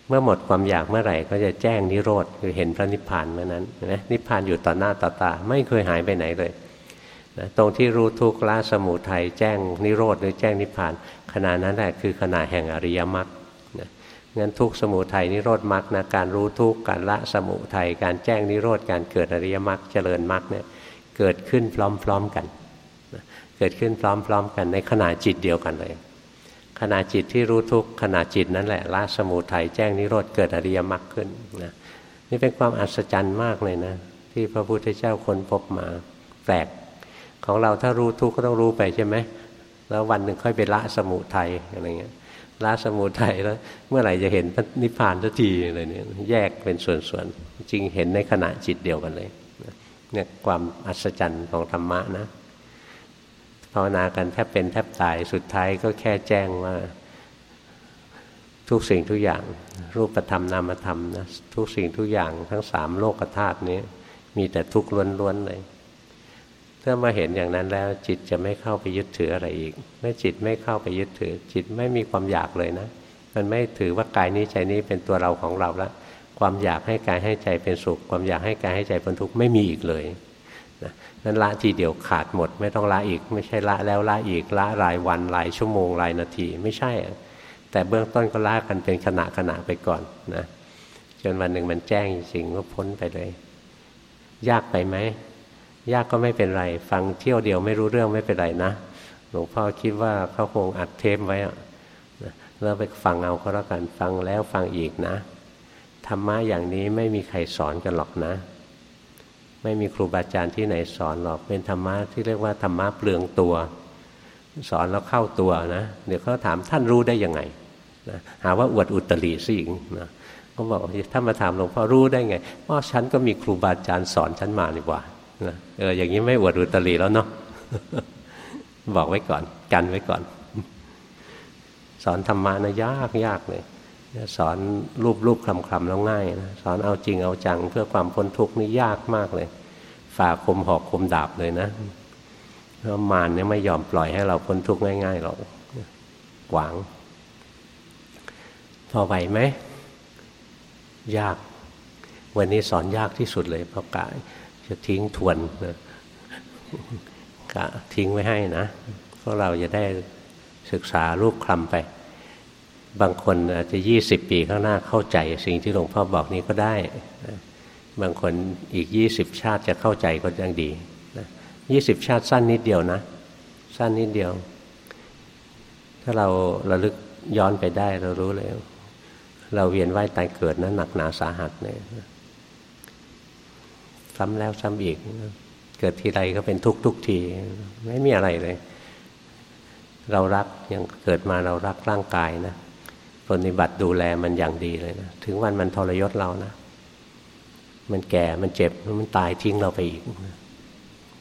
เมื่อหมดความอยากเมื่อไหร่ ก็จะแจ้งนิโรธคือเห็นพระนิพพานเมื่อนั้นนะนิพพานอยู่ต่อหน้าต่อตา ไม่เคยหายไปไหนเลยนะตรงที่รู้ทุกข์ละสมุทัยแจ้งนิโรธหรือแจ้งนิพพานขณะนั้นแหละคือขณะแห่งอริยมรรคนะงั้นทุกสมุทัยนิโรธมรรคนะการรู้ทุกข์การละสมุทัยการแจ้งนิโรธการเกิดอริยมรรคเจริญมรรคเนี่ยเกิดขึ้นพร้อม ๆกัน เกิดขึ้นพร้อมๆ กันในขณะจิตเดียวกันเลยขณะจิตที่รู้ทุกขณะจิตนั่นแหละละสมุทัยแจ้งนิโรธเกิดอริยมรรคขึ้นนะนี่เป็นความอัศจรรย์มากเลยนะ ที่พระพุทธเจ้าค้นพบมาแปลกของเราถ้ารู้ทุกก็ต้องรู้ไปใช่ไหมแล้ววันหนึ่งค่อยไปละสมุทัยอะไรเงี้ยละสมุทัยแล้ว เมื่อไหร่จะเห็นนิพพานสักทีอะไรเนี่ยแยกเป็นส่วนๆจริงเห็นในขณะจิตเดียวกันเลยเนี่ยความอัศจรรย์ของธรรมะนะาวนากันแทบเป็นแทบตายสุดท้ายก็แค่แจ้งว่า ทุกสิ่งทุกอย่าง รูปธรรมนามธรรมนะทุกสิ่งทุกอย่างทั้งสามโลกธาตุนี้ มีแต่ทุกข์ล้วนๆเลยถ้ามาเห็นอย่างนั้นแล้ว จิตจะไม่เข้าไปยึดถืออะไรอีก เมื่อจิตไม่เข้าไปยึดถือ จิตไม่มีความอยากเลยนะ มันไม่ถือว่ากายนี้ใจนี้เป็นตัวเราของเราแล้วความอยากให้กายให้ใจเป็นสุข ความอยากให้กายให้ใจเป็นทุกข์ไม่มีอีกเลย นั้นละทีเดียวขาดหมด ไม่ต้องละอีก ไม่ใช่ละแล้วละอีกละรายวันรายชั่วโมงรายนาทีไม่ใช่ แต่เบื้องต้นก็ละกันเป็นขณะขณะไปก่อนนะจนวันหนึ่งมันแจ้งจริงก็พ้นไปเลย ยากไปไหมยากก็ไม่เป็นไร ฟังเที่ยวเดียวไม่รู้เรื่องไม่เป็นไรนะหลวงพ่อคิดว่าเขาคงอัดเทปไว้อะแล้วไปฟังเอาก็แล้วกันฟังแล้วฟังอีกนะธรรมะอย่างนี้ไม่มีใครสอนกันหรอกนะ ไม่มีครูบาอาจารย์ที่ไหนสอนหรอกเป็นธรรมะที่เรียกว่าธรรมะเปลืองตัว สอนแล้วเข้าตัวนะ เดี๋ยวเขาถามท่านรู้ได้ยังไงนะหาว่าอวดอุตริสิงนะก็บอกถ้ามาถามหลวงพ่อรู้ได้ไงว่าฉันก็มีครูบาอาจารย์สอนฉันมาดีกว่านะเอออย่างนี้ไม่อวดอุตริแล้วเนาะบอกไว้ก่อน กันไว้ก่อน สอนธรรมะนะยากยากเลยสอนรูปรูปคลำคลำแล้วง่ายนะสอนเอาจริงเอาจังเพื่อความพ้นทุกข์นี่ยากมากเลย ฝ่าคมหอกคมดาบเลยนะเพราะมารเนี่ยไม่ยอมปล่อยให้เราพ้นทุกข์ง่ายๆหรอกหวางพอไหวไหม ยาก วันนี้สอนยากที่สุดเลยเพราะกายจะทิ้งทวนนะกะทิ้งไว้ให้นะเพวกเราจะได้ศึกษารูปคลำไป บางคนอาจจะยี่สิบปีข้างหน้าเข้าใจ สิ่งที่หลวงพ่อบอกนี้ก็ได้ บางคนอีกยี่สิบชาติจะเข้าใจก็ยังดียี่สิบชาติสั้นนิดเดียวนะ สั้นนิดเดียว ถ้าเราระลึกย้อนไปได้เรารู้เลย เราเวียนว่ายตายเกิดนะั้นหนักหนาสาหัสเนี่ยซ้ำแล้วซ้ำอีก เกิดทีไรก็เป็นทุกทุกที ไม่มีอะไรเลย เรารักยังเกิดมาเรารักร่างกายนะปฏิบัติดูแลมันอย่างดีเลยนะ ถึงวันมันทรยศเรานะ มันแก่มันเจ็บมันตายทิ้งเราไปอีก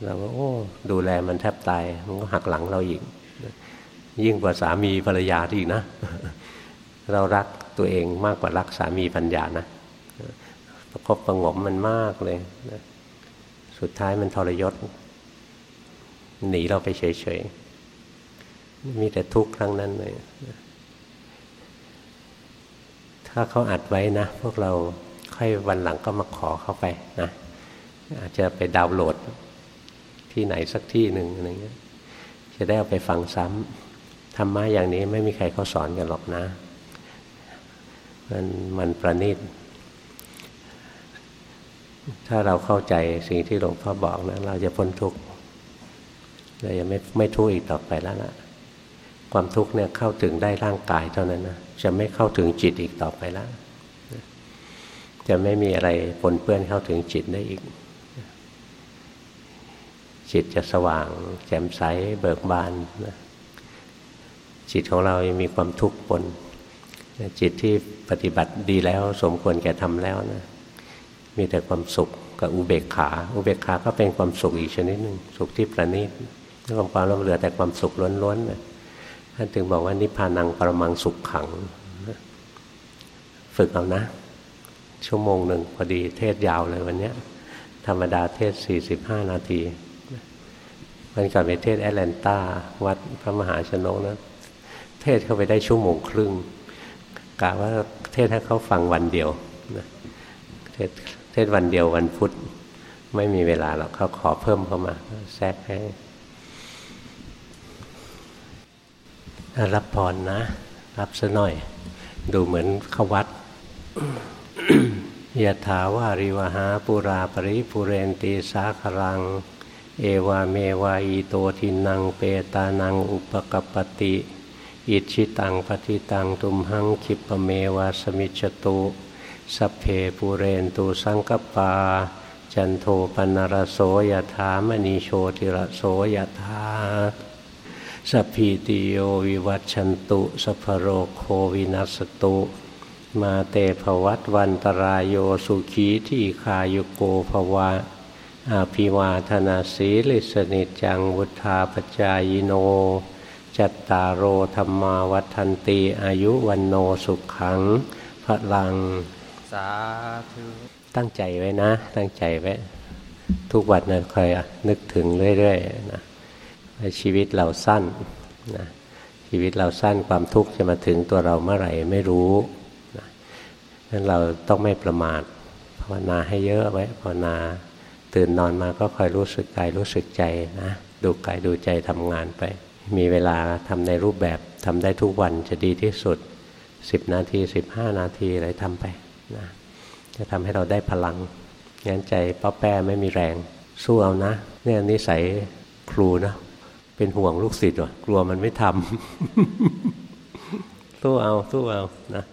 เราก็โอ้ ดูแลมันแทบตาย มันก็หักหลังเราอีก ยิ่งกว่าสามีภรรยาที่นะ เรารักตัวเองมากกว่ารักสามีพัญญานะประคบประงมมันมากเลยสุดท้ายมันทรยศ หนีเราไปเฉยๆมีแต่ทุกข์ครั้งนั้นเลยถ้าเขาอัดไว้นะ พวกเรา ค่อยวันหลังก็มาขอเข้าไปนะอาจจะไปดาวน์โหลดที่ไหนสักที่หนึ่งอะไรเงี้ยจะได้เอาไปฟังซ้ำธรรมะอย่างนี้ไม่มีใครเขาสอนกันหรอกนะ มันมันประณีตถ้าเราเข้าใจสิ่งที่หลวงพ่อบอกนะเราจะพ้นทุกข์เราจะไม่ไม่ทุกข์อีกต่อไปแล้วนะความทุกข์เนี่ยเข้าถึงได้ร่างกายเท่านั้นนะจะไม่เข้าถึงจิตอีกต่อไปแล้ว จะไม่มีอะไรปนเปื้อนเข้าถึงจิตได้อีก จิตจะสว่าง แจ่มใสเบิกบานจิตของเรายังมีความทุกข์ปน จิตที่ปฏิบัติดีแล้ว สมควรแก่ทำแล้วนะมีแต่ความสุขกับอุเบกขา อุเบกขาก็เป็นความสุขอีกชนิดหนึ่งสุขที่ประณีตความความเราเหลือแต่ความสุขล้วนๆท่านถึงบอกว่านิพพานังปรมังสุขขัง ฝึกเอานะ ชั่วโมงหนึ่งพอดีเทศยาวเลยวันนี้ธรรมดาเทศ 45 นาทีวันก่อนไปเทศแอตแลนตาวัดพระมหาชนกนะเทศเข้าไปได้ชั่วโมงครึ่งกะว่าเทศให้เขาฟังวันเดียวนะเทศเทศวันเดียววันพุธไม่มีเวลาหรอกเขาขอเพิ่มเข้ามาแทรกให้รับพรนะ รับซะหน่อย ดูเหมือนเข้าวัด ยะถาวาริวหาปุราปริปุเรนตีสาครัง เอวาเมวาอีโตทินังเปตานังอุปกปติ อิชิตังปฏิตังตุมหังคิปเมวาสมิจตุสัพเพปุเรนตุสังกปา จันโทปนรโสยถามณีโชติระโสยถาสัพพีติโยวิวัตชันตุ สัพโรโควินัสตุ มาเตภวัตวันตรายโยสุขีที่คายุโกภวะอาภิวาธนาสีลิสนิจังวุธาปจายโน จัตตารโอธรรมาวัฒนตีอายุวันโนสุขขังพลัง สาธุตั้งใจไว้นะ ตั้งใจไว้ ทุกวันนะคอยนึกถึงเรื่อยๆนะว่าชีวิตเราสั้นนะชีวิตเราสั้นความทุกข์จะมาถึงตัวเราเมื่อไหร่ไม่รู้นะ นั้นเราต้องไม่ประมาทภาวนาให้เยอะไว้ภาวนาตื่นนอนมาก็คอยรู้สึกกายรู้สึกใจนะดูกายดูใจทำงานไป มีเวลาทำในรูปแบบทำได้ทุกวันจะดีที่สุด 10 นาที 15 นาทีอะไรทำไปนะจะทำให้เราได้พลังงั้นใจป้าแป้ไม่มีแรงสู้เอานะเนี่ยนิสัยครูนะเป็นห่วงลูกศิษย์ว่ะกลัวมันไม่ทำสู้เอาสู้เอานะ